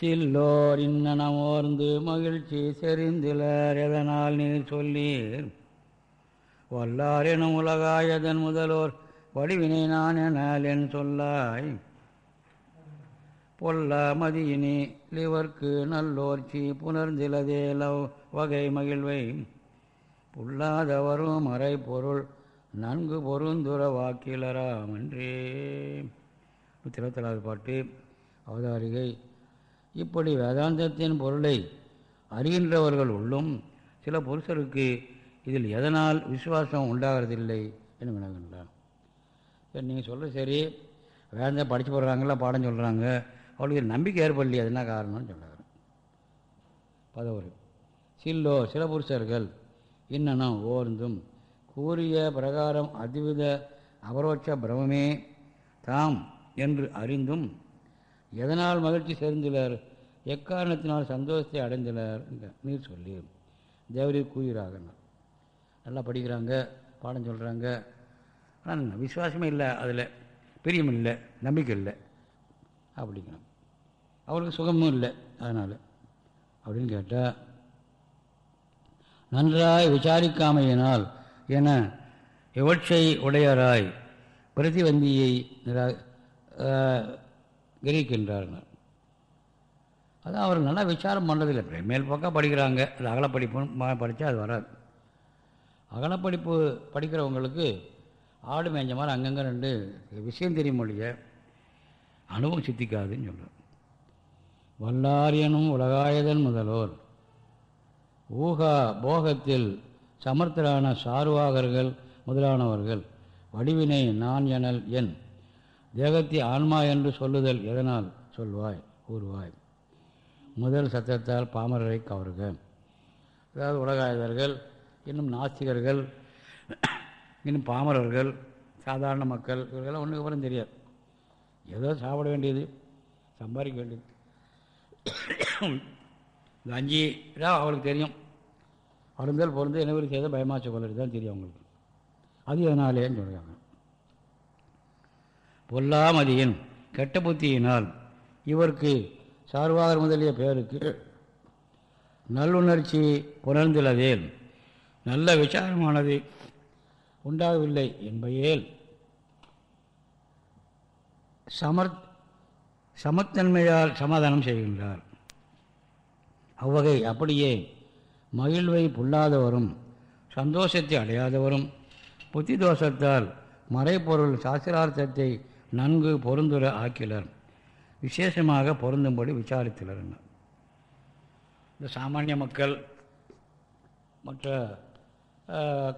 சில்லோர் இன்னனமோர்ந்து மகிழ்ச்சி செறிந்திலர் எதனால் நீர் சொல்லீர் வல்லார் எனும் உலகாயதன் முதலோர் வடிவினை நான் எனால் என் சொல்லாய். பொல்லா மதியினி லிவர்க்கு நல்லோர்ச்சி புணர்ந்திலதேலவ் வகை மகிழ்வை. புல்லாதவரும் மறை பொருள் நன்கு பொருந்துர வாக்கிலராமன்றே நூற்றி இருபத்தேழாவது பாட்டு அவதாரிகை இப்படி வேதாந்தத்தின் பொருளை அறிகின்றவர்கள் உள்ளும் சில புருஷருக்கு இதில் எதனால் விசுவாசம் உண்டாகிறதில்லை என்று வினவுகின்றான் சரி நீங்கள் சொல்கிற சரி. வேதாந்தம் படித்து போடுறாங்களா பாடம் சொல்கிறாங்க அவளுக்கு நம்பிக்கை ஏற்படலையே அது என்ன காரணம்னு சொல்கிறார் பதவர். சில்லோ சில புருஷர்கள் இன்னனும் ஓர்ந்தும் கூறிய பிரகாரம் அதிவித அபரோட்ச பிரமமே தாம் என்று அறிந்தும் எதனால் மகிழ்ச்சி சேர்ந்துள்ளர்? எக்காரணத்தினால் சந்தோஷத்தை அடைந்தனர் நீர் சொல்லி தேவரி கூறுகிறாங்க நல்லா படிக்கிறாங்க பாடம் சொல்கிறாங்க ஆனால் விசுவாசமே இல்லை அதில் பிரியம் இல்லை நம்பிக்கை இல்லை. அப்படிங்கிறான் அவருக்கு சுகமும் இல்லை அதனால். அப்படின்னு கேட்டால் நன்றாய் விசாரிக்காமையினால் என எவற்றை உடையராய் பிரதிவந்தியை நிரா கிரகிக்கின்றார்கள்? அதான் அவர் நல்லா விசாரம் பண்ணுறதில்லை மேல் பக்கம் படிக்கிறாங்க. அது அகலப்படிப்பு படித்தா அது வராது. அகலப்படிப்பு படிக்கிறவங்களுக்கு ஆடு மேய்ஞ்ச மாதிரி அங்கங்கே ரெண்டு விஷயம் தெரியும் மொழிய அனுபவம் சித்திக்காதுன்னு சொல்கிறார் வல்லாரியனும் உலகாயதன் முதல்வர் ஊகா போகத்தில் சமர்த்தரான சார்வாகர்கள் முதலானவர்கள். வடிவினை நான் எனல் என். தேகத்தை ஆன்மா என்று சொல்லுதல் எதனால்? சொல்வாய் கூறுவாய். முதல் சத்தத்தால் பாமரரை கவருக. அதாவது உலகாயுதர்கள் இன்னும் நாஸ்திகர்கள் இன்னும் பாமரர்கள் சாதாரண மக்கள் இவர்களெல்லாம் ஒன்றுக்கு அப்புறம் தெரியாது. ஏதோ சாப்பிட வேண்டியது சம்பாதிக்க வேண்டியது. இந்த அஞ்சு தான் அவளுக்கு தெரியும். அருந்தல் பொருந்து என்ன செய்த பயமாச்ச கொள்ளது தான் தெரியும் அவங்களுக்கு. அது எதனாலேன்னு சொல்கிறாங்க பொல்லாமதியின் கெட்ட புத்தியினால் இவருக்கு சார்வாகர் முதலிய பேருக்கு நல்லுணர்ச்சி புணர்ந்துள்ளதேல் நல்ல விசாரமானது உண்டாகவில்லை என்பையேல் சமர் சமத்தன்மையால் சமாதானம் செய்கின்றார். அவ்வகை அப்படியே மகிழ்வை புல்லாதவரும் சந்தோஷத்தை அடையாதவரும் புத்தி தோஷத்தால் மறைப்பொருள் சாஸ்திரார்த்தத்தை நன்கு பொருந்துர ஆக்கிலர். விசேஷமாக பொருந்தும்படி விசாரித்துள்ளர் இந்த சாமானிய மக்கள் மற்ற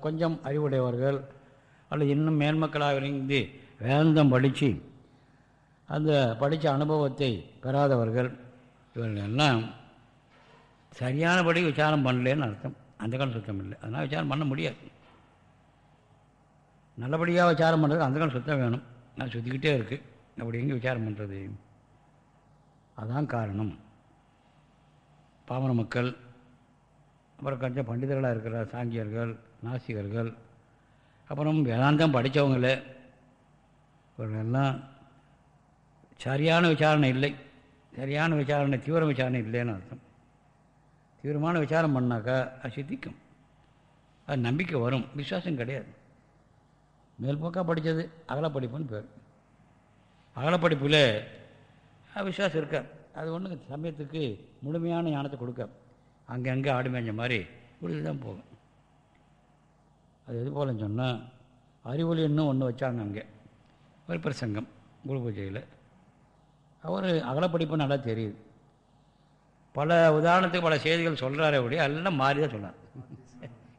கொஞ்சம் அறிவுடையவர்கள் அல்லது இன்னும் மேன்மக்களாக இருந்து வேந்தம் படித்து அந்த படித்த அனுபவத்தை பெறாதவர்கள் இவர்கள் எல்லாம் சரியானபடி விசாரம் பண்ணலன்னு அர்த்தம். அந்த காலம் சுத்தம் இல்லை. அதனால் விசாரம் பண்ண முடியாது. நல்லபடியாக விசாரம் பண்ணுறது அந்த காலம் சுத்தம் வேணும். நான் சுற்றிக்கிட்டே இருக்குது அப்படி எங்கே விசாரம் பண்ணுறது அதான் காரணம். பாமர மக்கள் அப்புறம் கொஞ்சம் பண்டிதர்களாக இருக்கிற சாங்கியர்கள் நாசிகர்கள் அப்புறம் வேதாந்தம் படித்தவங்களே இவர்களெல்லாம் சரியான விசாரணை இல்லை. சரியான விசாரணை தீவிர விசாரணை இல்லைன்னு அர்த்தம். தீவிரமான விசாரம் பண்ணாக்கா அது சித்திக்கும். அது நம்பிக்கை வரும். விசுவாசம் கிடையாது. மேல்போக்காக படித்தது அகலப்படிப்புன்னு பேர். அகலப்படிப்பில் விசுவாசம் இருக்கார் அது ஒன்று சமயத்துக்கு முழுமையான ஞானத்தை கொடுக்க. அங்கங்கே ஆடு மேஞ்ச மாதிரி இப்படி தான் போகும் அது எது போலன்னு சொன்னால் அறிவொலி இன்னும் ஒன்று வச்சாங்க அங்கே. ஒரு பிரசங்கம் குரு பூஜையில். அவர் அகலப்படிப்பு நல்லா தெரியுது. பல உதாரணத்துக்கு பல செய்திகள் சொல்கிறாரே அப்படியே எல்லாம் மாறி தான் சொன்னார்.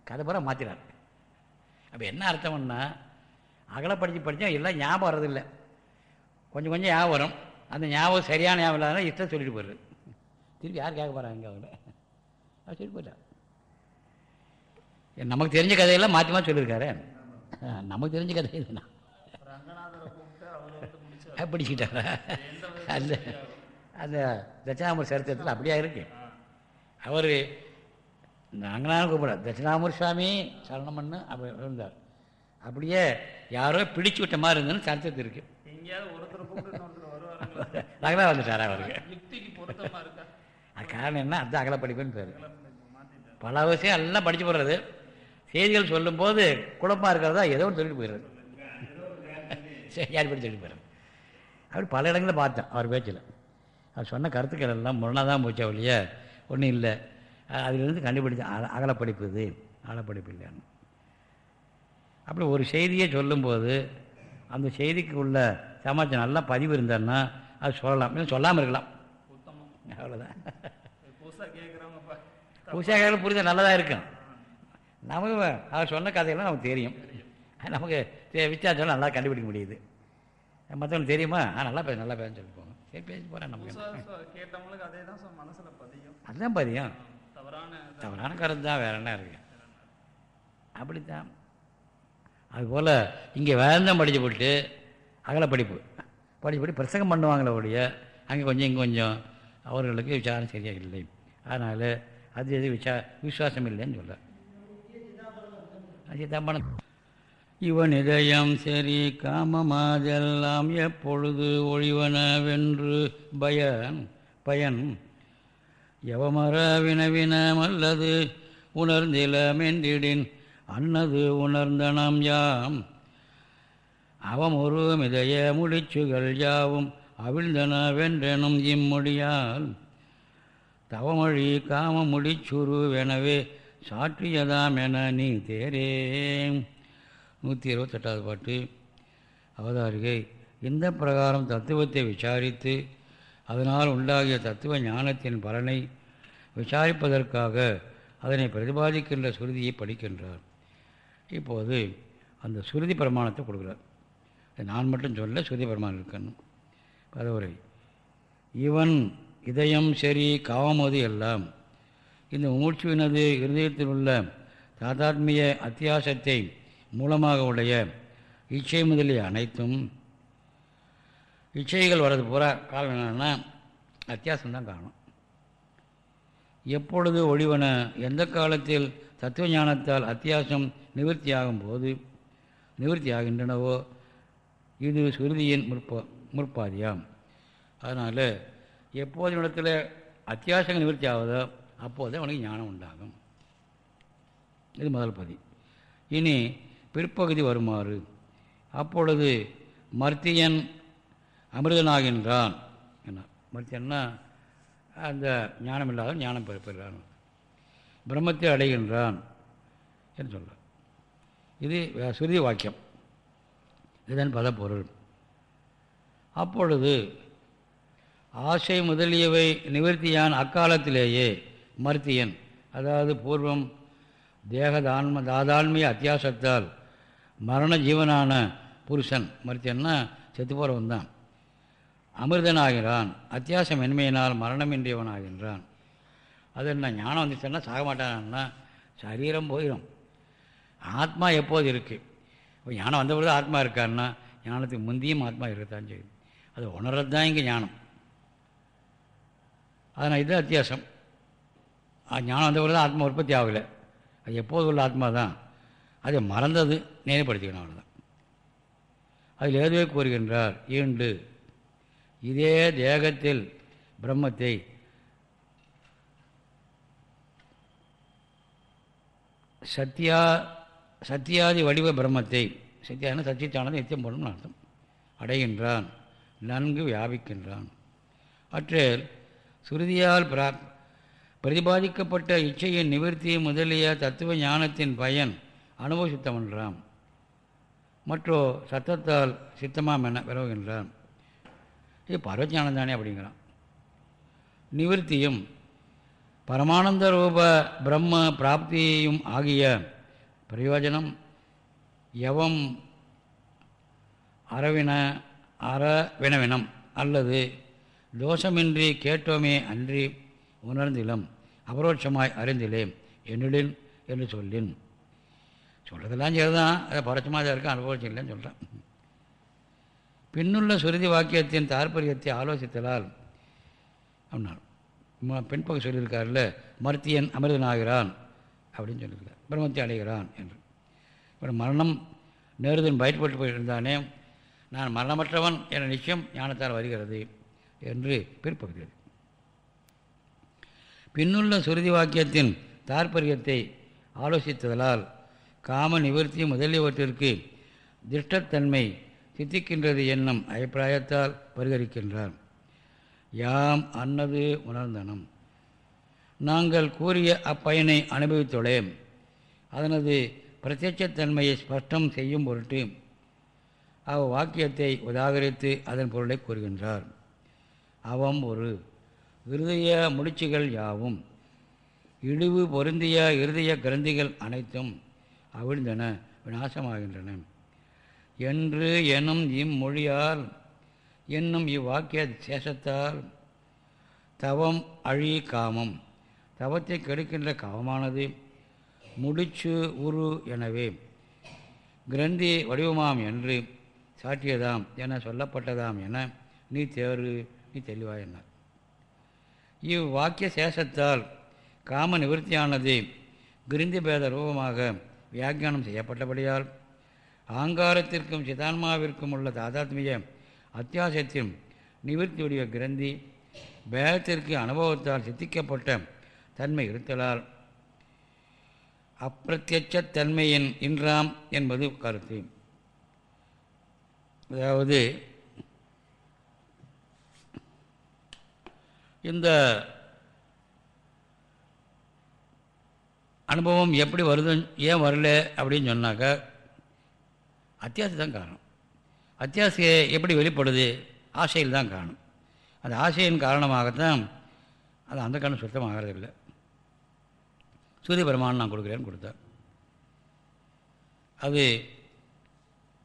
கதை பூரா மாற்றினார் அப்போ என்ன அர்த்தம்னா அகல படித்து படித்தா எல்லாம் ஞாபகம் வர்றதில்லை. கொஞ்சம் கொஞ்சம் ஞாபகம் வரும். அந்த ஞாபகம் சரியான ஞாபகம் இல்லாத இஷ்டம் சொல்லிட்டு போயிடுது திருப்பி யார் கேட்க போகிறாங்க அவங்கள அவர் சொல்லிட்டு போயிட்டார் நமக்கு தெரிஞ்ச கதையெல்லாம் மாற்றி மாற்றி சொல்லியிருக்காரு. நமக்கு தெரிஞ்ச கதை இதுண்ணா பிடிச்சிக்கிட்டாரா? அந்த அந்த தட்சிணாமூர் சரித்திரத்தில் அப்படியா இருக்கு. அவர் நாங்களாம் கூப்பிட தட்சிணாமூர் சுவாமி சரணம் பண்ணு அப்படி இருந்தார். அப்படியே யாரோ பிடிச்சு விட்ட மாதிரி இருந்ததுன்னு சரித்திரத்து இருக்கு. நாங்களாம் வந்துட்டாரா அவருக்கு? அது காரணம் என்ன? அது அகலப்படிப்புன்னு பேர். பல விஷயம் எல்லாம் படித்து போடுறது. செய்திகள் சொல்லும்போது குழப்பமாக இருக்கிறதா ஏதோ ஒன்று சொல்லிட்டு போயிடுறது. சரி யார் படி சொல்லிட்டு போயிடுறது? அப்படி பல இடங்களில் பார்த்தேன் அவர் பேச்சில். அவர் சொன்ன கருத்துக்கள் எல்லாம் முரணாக தான் போச்சா ஒழிய ஒன்றும் இல்லை. அதிலிருந்து கண்டுபிடிச்ச அக அகலப்படிப்பு இது. அகலப்படிப்பு இல்லைன்னு அப்படி ஒரு செய்தியை சொல்லும்போது அந்த செய்திக்கு உள்ள சமாச்சாரம் நல்லா பதிவு இருந்தான்னா அது சொல்லலாம். இல்லை சொல்லாமல் இருக்கலாம். அவ்வளோதான் புதுசாக புரிதல் நல்லதாக இருக்கும். நமக்கு அவர் சொன்ன கதையெல்லாம் நமக்கு தெரியும். நமக்கு வித்தியாசம் நல்லா கண்டுபிடிக்க முடியுது. மற்றவங்களுக்கு தெரியுமா? ஆ நல்லா பேச நல்லா பேச சொல்லி போங்க. சரி பேசி போகிறேன் நமக்கு கேட்டவங்களுக்கு அதே தான் மனசுல பதியும். அதுதான் பதியம். தவறான தவறான கருத்து தான் வேற என்ன இருக்கு? அப்படித்தான். அதுபோல் இங்கே வேந்தம் படித்து போட்டு அகல படிப்பு. படிப்படி போட்டு பிரசங்கம் பண்ணுவாங்களே ஒழிய அங்கே கொஞ்சம் இங்கே கொஞ்சம் அவர்களுக்கு விசாரம் சரியாக இல்லை. அதனால் அது எது விசா விசுவாசம் இல்லைன்னு சொல்ல. சிதம்பரம் இவன் இதயம் சரி காமமாதெல்லாம் எப்பொழுது ஒழிவனவென்று பயன் பயன். எவமர வினவினமல்லது உணர்ந்திலமென்றிடின் அன்னது உணர்ந்தனம் யாம். அவமுரு மிதைய முடிச்சுகள் யாவும் அவிழ்ந்தனவென்றெனும் இம்மொழியால். தவமொழி காம முடிச்சுருவெனவே சாற்றியதாம் என நீ தேரே. நூற்றி இருபத்தெட்டாவது பாட்டு. அவதாரிகை. இந்த பிரகாரம் தத்துவத்தை விசாரித்து அதனால் உண்டாகிய தத்துவ ஞானத்தின் பலனை விசாரிப்பதற்காக அதனை பிரதிபாதிக்கின்ற சுருதியை படிக்கின்றார். இப்போது அந்த சுருதி பிரமாணத்தை கொடுக்குறார். நான் மட்டும் சொல்ல சுருதி பெருமான் இருக்கணும். பதவுரை. இவன் இதயம் சரி காவமது எல்லாம் இந்த மூச்சுவினது இருதயத்தில் உள்ள தாதாத்மிய அத்தியாசத்தை மூலமாக உடைய இச்சை முதலிய அனைத்தும் இச்சைகள் வர்றது பூரா காரணம் என்னென்னா அத்தியாசம்தான் காரணம். எப்பொழுது ஒளிவன எந்த காலத்தில் தத்துவ ஞானத்தால் அத்தியாசம் நிவர்த்தியாகும் போது நிவர்த்தி ஆகின்றனவோ இது சுருதியின் முற்பா முற்பாதியாம். அதனால் எப்போது இடத்துல அத்தியாசங்கள் நிவர்த்தி ஆகுதோ அப்போது அவனுக்கு ஞானம் உண்டாகும். இது முதல் பதி. இனி பிற்பகுதி வருமாறு. அப்பொழுது மர்த்தியன் அமிர்தனாகின்றான். என்ன மர்த்தியன்னா அந்த ஞானம் இல்லாத ஞானம் பெறுகிறான். பிரம்மத்தை அடைகின்றான். என்று சொல்கிறார் இது சுருதி வாக்கியம். இதன் பதப்பொருள். பொருள் அப்பொழுது ஆசை முதலியவை நிவர்த்தியான் அக்காலத்திலேயே மருத்தியன். அதாவது பூர்வம் தேகதான்ம தாதான்மிய அத்தியாசத்தால் மரண ஜீவனான புருஷன். மருத்தியன்னா செத்து போகிறவன் தான் அமிர்தனாகிறான். அத்தியாசம் மென்மையினால் மரணமின்றியவன் ஆகின்றான் அது என்ன ஞானம் வந்துச்சுன்னா சாக மாட்டான்னா சரீரம் போயிடும் ஆத்மா எப்போது இருக்குது இப்போ ஞானம் வந்த பொழுது ஆத்மா இருக்காருன்னா ஞானத்துக்கு முந்தியும் ஆத்மா இருக்கத்தான் செய்யுது அது உணர்றது தான் இங்கே ஞானம். அதனால் இது வித்தியாசம். ஞானம் வந்த பொழுது ஆத்மா உற்பத்தி ஆகலை. அது எப்போது உள்ள ஆத்மா தான் அதை மறந்தது நினைப்படுத்திக்கணும் அவ்வளோதான் அதில் ஏதுவே கூறுகின்றார் ஈண்டு இதே தேகத்தில் பிரம்மத்தை சத்தியா சத்தியாதி வடிவ பிரம்மத்தை சத்தியான சத்தியத்தானது நித்தியம் போடணும்னு அர்த்தம். அடைகின்றான் நன்கு வியாபிக்கின்றான். அற்றில் சுருதியால் பிரா பிரதிபாதிக்கப்பட்ட இச்சையின் நிவர்த்தி முதலிய தத்துவ ஞானத்தின் பயன் அனுபவ சித்தமன்றான் மற்றோ சத்தத்தால் சித்தமாம் என விரவுகின்றான் இது பரவஞானம் தானே அப்படிங்கிறான். நிவர்த்தியும் பரமானந்த ரூப பிரம்ம பிராப்தியும் ஆகிய பிரயோஜனம் எவம் அறவின அற வினவினம் அல்லது தோஷமின்றி கேட்டோமே அன்றி உணர்ந்திலும் அபரோட்சமாய் அறிந்திலேன் என்னுடன் என்று சொல்லின். சொல்கிறதெல்லாம் சரிதான் அதை பரோட்சமாக தான் இருக்க அனுபவிச்சு இல்லைன்னு சொல்கிறேன் பின்னுள்ள சுருதி வாக்கியத்தின் தாற்பயத்தை ஆலோசித்தலால் அப்படின்னார் பெண்பகை சொல்லியிருக்காருல்ல மருத்தியன் அமிர்தனாகிறான் அப்படின்னு சொல்லியிருக்கார் பிரம்மத்தை அடைகிறான் என்று. ஒரு மரணம் நேருதன் பயிற்பட்டு போயிருந்தானே நான் மரணமற்றவன் என நிச்சயம் ஞானத்தால் வருகிறது என்று பிற்பகுகிறது பின்னுள்ள சுருதி வாக்கியத்தின் தாற்பயத்தை ஆலோசித்ததலால் காம நிவர்த்தி முதலியவற்றிற்கு திருஷ்டத்தன்மை சித்திக்கின்றது என்னும் அபிப்பிராயத்தால் பரிகரிக்கின்றார் யாம் அன்னது உணர்ந்தனம். நாங்கள் கூறிய அப்பயனை அனுபவித்துள்ளேன் அதனது பிரத்யட்சத்தன்மையை ஸ்பஷ்டம் செய்யும் பொருட்டு அவ் வாக்கியத்தை உதாகரித்து அதன் பொருளை கூறுகின்றார். அவம் ஒரு இருதய முடிச்சுகள் யாவும் இழிவு பொருந்திய இருதய கிரந்திகள் அனைத்தும் அவிழ்ந்தன விநாசமாகின்றன. என்று எனும் இம்மொழியால் என்னும் இவ்வாக்கிய சேஷத்தால் தவம் அழி காமம். தவத்தை கெடுக்கின்ற காமமானது முடிச்சு உரு எனவே. கிரந்தி வடிவமாம் என்று சாற்றியதாம் என சொல்லப்பட்டதாம் என நீ தேறு நீ தெளிவாய் என்ன இவ்வாக்கிய சேஷத்தால் காம நிவர்த்தியானது கிருந்தி பேத ரூபமாக வியாக்கியானம் செய்யப்பட்டபடியால் ஆங்காரத்திற்கும் சிதான்மாவிற்கும் உள்ள தாதாத்மிய அத்தியாசத்தின் நிவர்த்தியுடைய கிரந்தி பேதத்திற்கு அனுபவத்தால் சித்திக்கப்பட்ட தன்மை இருத்தலால் அப்பிரத்யட்ச தன்மையின் இன்றாம் என்பது கருத்து. அதாவது இந்த அனுபவம் எப்படி வருது ஏன் வரல அப்படின்னு சொன்னாக்கா அத்தியாசி தான் காரணம். அத்தியாசை எப்படி வெளிப்படுது ஆசையில் தான் காரணம். அந்த ஆசையின் காரணமாகத்தான் அது அந்த காரணம் சுத்தமாகறதில்லை. சூரிய பெருமான் நான் கொடுக்குறேன்னு கொடுத்தார். அது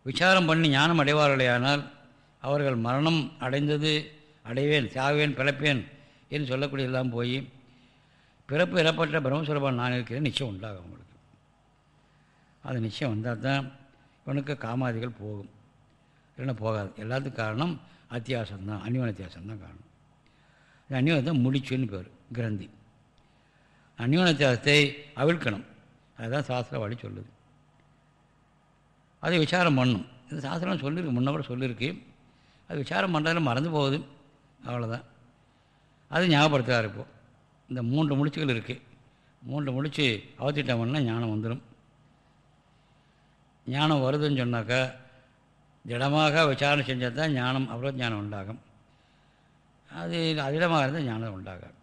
விசாரம் பண்ணி ஞானம் அடைவார்களேயானால் அவர்கள் மரணம் அடைந்தது அடைவேன் சாவேன் பிறப்பேன் என்று சொல்லக்கூடியதெல்லாம் போய் பிறப்பு இறப்பட்ட பிரம்மஸ்வரபான் நான் இருக்கிறேன் நிச்சயம் உண்டாகும் அவங்களுக்கு. அது நிச்சயம் வந்தால் தான் இவனுக்கு காமாதிகள் போகும். இல்லைன்னா போகாது. எல்லாத்துக்கும் காரணம் அத்தியாசம்தான் அந்நியன அத்தியாசம்தான் காரணம். அந்நியனை தான் முடிச்சுன்னு பேர் கிரந்தி. அந்யோனத்தியாசத்தை அவிழ்க்கணும். அதுதான் சாஸ்திர வழி சொல்லுது. அதை விசாரம் பண்ணும். இது சாஸ்திரம் சொல்லியிருக்கு முன்ன கூட சொல்லியிருக்கு அது விசாரம் பண்ணுறதுல மறந்து போகுது. அவ்வளோதான் அது ஞாபகப்படுத்துகிறார் இப்போது இந்த மூன்று முடிச்சுகள் இருக்குது மூன்று முடிச்சு அவத்திட்டோம்னா ஞானம் வந்துடும் ஞானம் வருதுன்னு சொன்னாக்கா திடமாக விசாரணை செஞ்சால் தான் ஞானம் அவ்வளோ ஞானம் உண்டாகும். அது அதிடமாக இருந்தால் ஞானம் உண்டாகும்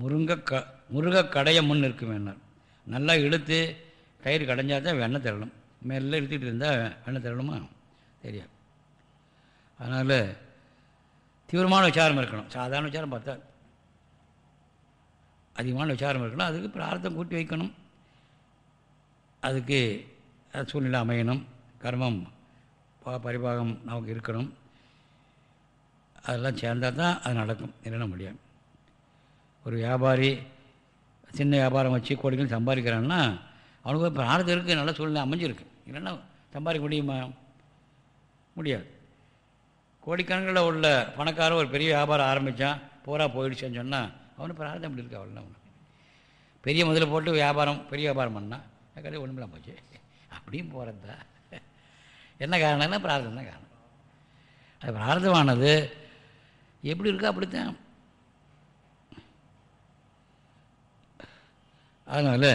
முருங்கை க முருக கடைய முன் இருக்கும் எண்ணம் நல்லா இழுத்து கயிறு கடைஞ்சால் தான் வெண்ணெய் தரணும் மேலே இழுத்துக்கிட்டு இருந்தால் வெண்ணெய் தரணுமா தெரியாது. அதனால் தீவிரமான விசாரம் இருக்கணும். சாதாரண விசாரம் பார்த்தா அதிகமான விசாரம் இருக்கணும். அதுக்கு பிரார்த்தம் கூட்டி வைக்கணும். அதுக்கு சூழ்நிலை அமையணும். கர்மம் பரிபாகம் நமக்கு இருக்கணும். அதெல்லாம் சேர்ந்தால் தான் அது நடக்கும். இல்லைன்னா முடியாது. ஒரு வியாபாரி சின்ன வியாபாரம் வச்சு கோடிகள் சம்பாதிக்கிறான்னா அவனுக்கு இப்போ பிரார்த்தம் இருக்குது நல்ல சூழ்நிலை அமைஞ்சிருக்கு. இல்லைன்னா சம்பாதிக்க முடியுமா? முடியாது. கோடிக்கணக்கில் உள்ள பணக்காரன் ஒரு பெரிய வியாபாரம் ஆரம்பித்தான் பூரா போயிடுச்சுன்னு சொன்னால் அவனுக்கு பிரார்த்தம் இப்படி இருக்கு அவ்வளோ அவனுக்கு. பெரிய முதல்ல போட்டு வியாபாரம் பெரிய வியாபாரம் பண்ணான் கடையில் ஒன்றுமில்லாம் போச்சு. அப்படியும் போகிறது தான் என்ன காரணம்னா பிரார்த்தம் தான் காரணம். அது பிரார்த்தமானது எப்படி இருக்கோ அப்படித்தான். அதனால்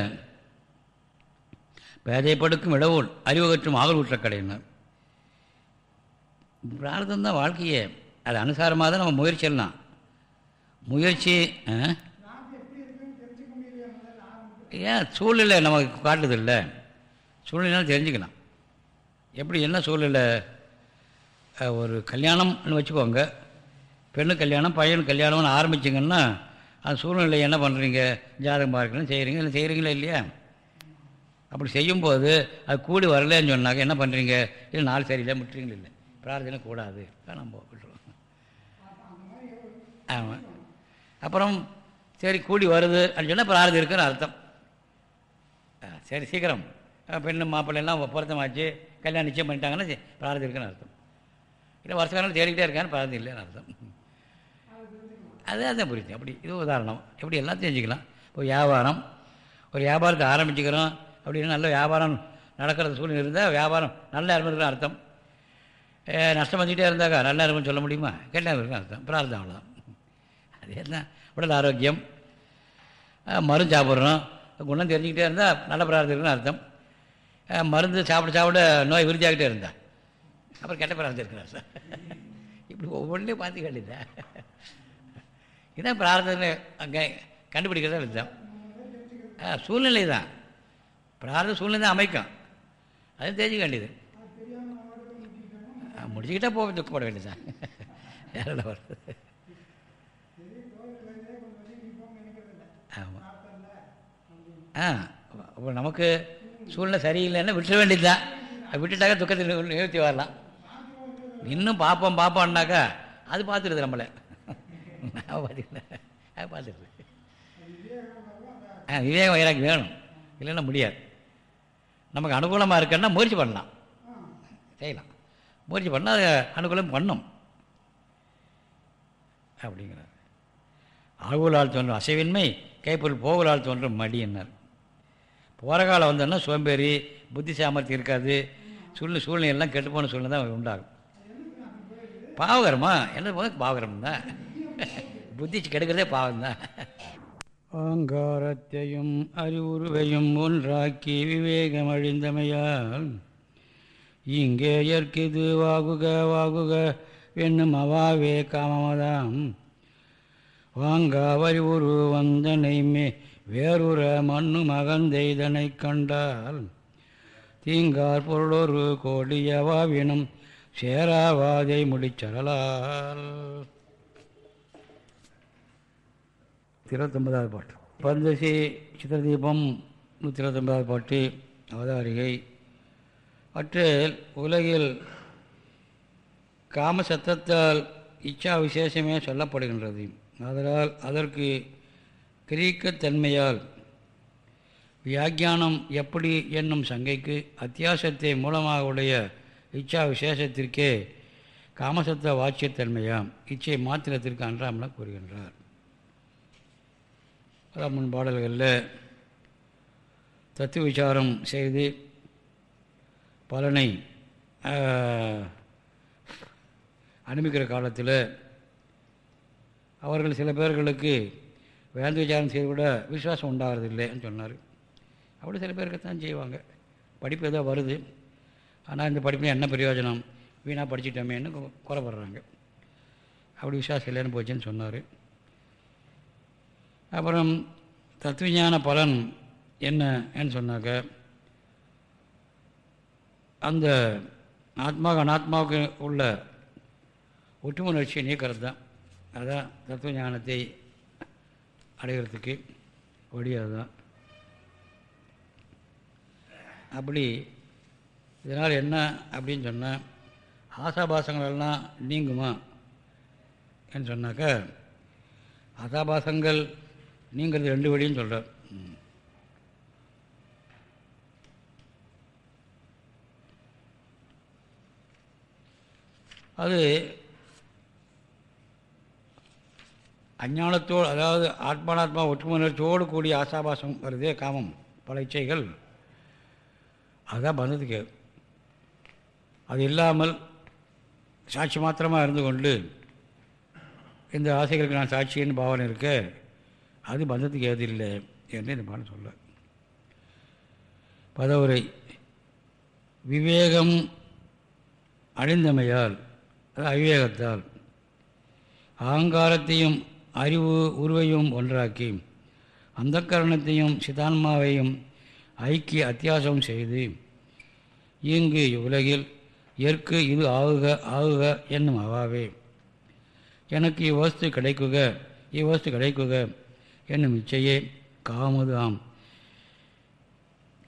பேதைப்படுக்கும் இடவோல் அறிவகற்றும் ஆகல் ஊற்ற கடையினர். பிரார்த்தம் தான் வாழ்க்கையே. அது அனுசாரமாக தான் நம்ம முயற்சி எல்லாம். முயற்சி ஏன் சூழ்நிலை நமக்கு காட்டுது இல்லை சூழ்நிலை தெரிஞ்சுக்கலாம். எப்படி என்ன சூழ்நிலை? ஒரு கல்யாணம்னு வச்சுக்கோங்க. பெண்ணு கல்யாணம் பையன் கல்யாணம்னு ஆரம்பிச்சிங்கன்னா அந்த சூழ்நிலை என்ன பண்ணுறீங்க ஜாதகம் பார்க்கணும் செய்கிறீங்க இல்லை செய்கிறீங்களா இல்லையா? அப்படி செய்யும்போது அது கூடி வரலன்னு சொன்னாக்க என்ன பண்ணுறீங்க இல்லை நாள் சரியில்லை முட்டுறீங்களா இல்லை? பிரார்த்தனை கூடாது. நம்ம விட்டுருவோம் ஆமாம் அப்புறம் சரி கூடி வருது அப்படின்னு சொன்னால் பிரார்த்தம் இருக்குன்னு அர்த்தம். சரி சீக்கிரம். பெண்ணு மாப்பிள்ளைலாம் பொருத்தமாச்சு. கல்யாணம் நிச்சயம் பண்ணிட்டாங்கன்னா பிரார்த்தம் இருக்குன்னு அர்த்தம். இல்லை வருஷ காலம் தேடிக்கிட்டே இருக்கான்னு பிரார்த்தம் இல்லைன்னு அர்த்தம். அதுதான் தான் புரியுது. அப்படி இது உதாரணம். எப்படி எல்லாம் தெரிஞ்சுக்கலாம் இப்போ வியாபாரம். ஒரு வியாபாரத்தை ஆரம்பிச்சுக்கிறோம். அப்படின்னு நல்ல வியாபாரம் நடக்கிறது சூழ்நிலை இருந்தால் வியாபாரம் நல்லா இருக்கிற அர்த்தம். நஷ்டம் வந்துகிட்டே இருந்தாக்கா நல்லா இருக்கும்னு சொல்ல முடியுமா? கெட்ட இருக்கும் அர்த்தம். பிரார்த்தம் அவ்வளோதான் அது என்ன? உடல் ஆரோக்கியம். மருந்து சாப்பிட்றோம். குணம் தெரிஞ்சுக்கிட்டே இருந்தால் நல்ல பிரார்த்தம் இருக்குன்னு அர்த்தம். மருந்து சாப்பிட சாப்பிட நோய் விருதியாகிட்டே இருந்தா. அப்புறம் கெட்ட பிரார்த்தம் இருக்கிறார் சார் இப்படி ஒவ்வொன்றையும் பார்த்து கேட்டுதான் இதான் பிரார்த்தனை அங்கே கண்டுபிடிக்கிறதா வித்தம் ஆ சூழ்நிலை தான் பிரார்த்த சூழ்நிலை தான் அமைக்கும். அது தெரிஞ்சுக்க வேண்டியது. ஆ, போக துக்கப்பட வேண்டியதுதான். வேற என்ன வருது ஆமாம் ஆ இப்போ நமக்கு சூழ்நிலை சரியில்லைன்னா விட்டுற வேண்டியது தான் விட்டுட்டாக்கா துக்கத்தில் நி- நிவர்த்தி வரலாம். இன்னும் பார்ப்போம் பார்ப்போம்னாக்கா அது பார்த்துருது நம்மளை. நான் பார்த்துக்கல அது ஆ விவேகம் வைராக்கி வேணும். இல்லைன்னா முடியாது. நமக்கு அனுகூலமாக இருக்குன்னா முயற்சி பண்ணலாம். செய்யலாம். முயற்சி பண்ணால் அது அனுகூலம் பண்ணும். அப்படிங்கிறார். ஆகுலால் தோன்றும் அசைவின்மை கைப்பொருள் போகலால் தோன்றும் மடி என்னார். போகிற காலம் வந்தோன்னா சோம்பேறி புத்தி சாமர்த்தியம் இருக்காது. சூழ்நிலை சூழ்நிலை எல்லாம் சூழ்நிலை தான் உண்டாகும். பாவகரமா? என்ன போது? பாவகரம் தான் புத்தி கெடுக்கிறதே பாவம் தான் ஆங்காரத்தையும் அறிவுருவையும் ஒன்றாக்கி விவேகம் அழிந்தமையால் இங்கே ஏற்கிது வாகுக வாகுக என்னும் அவாவே காமமதாம். வாங்கா வரிவுரு வந்தனை மே வேறுற மண்ணு மகந்தெய்தனை கண்டால் தீங்கார் பொருளொரு கோடியவாவினும் சேராவாதை முடிச்சரலால். இருபத்தொன்பதாவது பாட்டு. பந்தசி சித்திரதீபம் நூற்றி இருபத்தொன்பதாவது பாட்டு அவதாரிகை. அற்றில் உலகில் காம சத்தத்தால் இச்சா விசேஷமே சொல்லப்படுகின்றது. அதனால் அதற்கு கிரீக்கத்தன்மையால் வியாக்கியானம் எப்படி என்னும் சங்கைக்கு அத்தியாசத்தை மூலமாக உடைய இச்சா விசேஷத்திற்கே காமசத்த வாட்சியத்தன்மையாம் இச்சை மாத்திரத்திற்கு அன்றாமல கூறுகின்றார். அதான் முன் பாடல்களில் தத்துவ விசாரம் செய்து பலனை அனுமிக்கிற அனுபவிக்கிற காலத்தில் அவர்கள் சில பேர்களுக்கு வேந்த விசாரம் செய்து கூட விசுவாசம் உண்டாகிறதில்லைன்னு சொன்னார். அப்படி சில பேருக்கு தான் செய்வாங்க. படிப்பு ஏதோ வருது. ஆனால் இந்த படிப்பில் என்ன பிரயோஜனம்? வீணாக படிச்சுட்டோமேன்னு கு- குறைபடுறாங்க அப்படி விசுவாசம் இல்லைன்னு போச்சுன்னு சொன்னார். அப்புறம் தத்துவஞான பலன் என்னன்னு சொன்னாக்க அந்த ஆத்மா அனாத்மாவுக்கு உள்ள ஒற்றுமுணர்ச்சியை நீக்கிறது தான். அதான் தத்துவ ஞானத்தை அடைகிறதுக்கு வழி அதுதான். அப்படி இதனால் என்ன அப்படின்னு சொன்னால் ஆசாபாசங்களெல்லாம் நீங்குமா என்று சொன்னாக்க ஆசாபாசங்கள் நீங்கிறது ரெண்டு வழியும் சொல்கிறார் அது அஞ்ஞானத்தோடு அதாவது ஆத்மானாத்மா ஒற்றுமுணர்ச்சியோடு கூடிய ஆசாபாசம் வருதே காமம் பல இச்சைகள். அதுதான் பந்தத்துக்கு அது இல்லாமல் சாட்சி மாத்திரமாக இருந்து கொண்டு இந்த ஆசைகளுக்கு நான் சாட்சின்னு பாவனை இருக்கேன் அது பந்தத்துக்கு ஏதில்லை என்று இந்த பாடம் சொல்ல. பதவுரை விவேகம் அழிந்தமையால் அது அவிவேகத்தால் அகங்காரத்தையும் அறிவு உருவையும் ஒன்றாக்கி அந்த கரணத்தையும் சிதான்மாவையும் ஐக்கிய அத்தியாசம் செய்து இங்கு உலகில் எற்கு இது ஆகுக ஆகுக என்னும் அவாவே. எனக்கு இவ்வஸ்து கிடைக்குக இவ்வஸ்து கிடைக்குக என்னும் இச்சையே காமது ஆம்.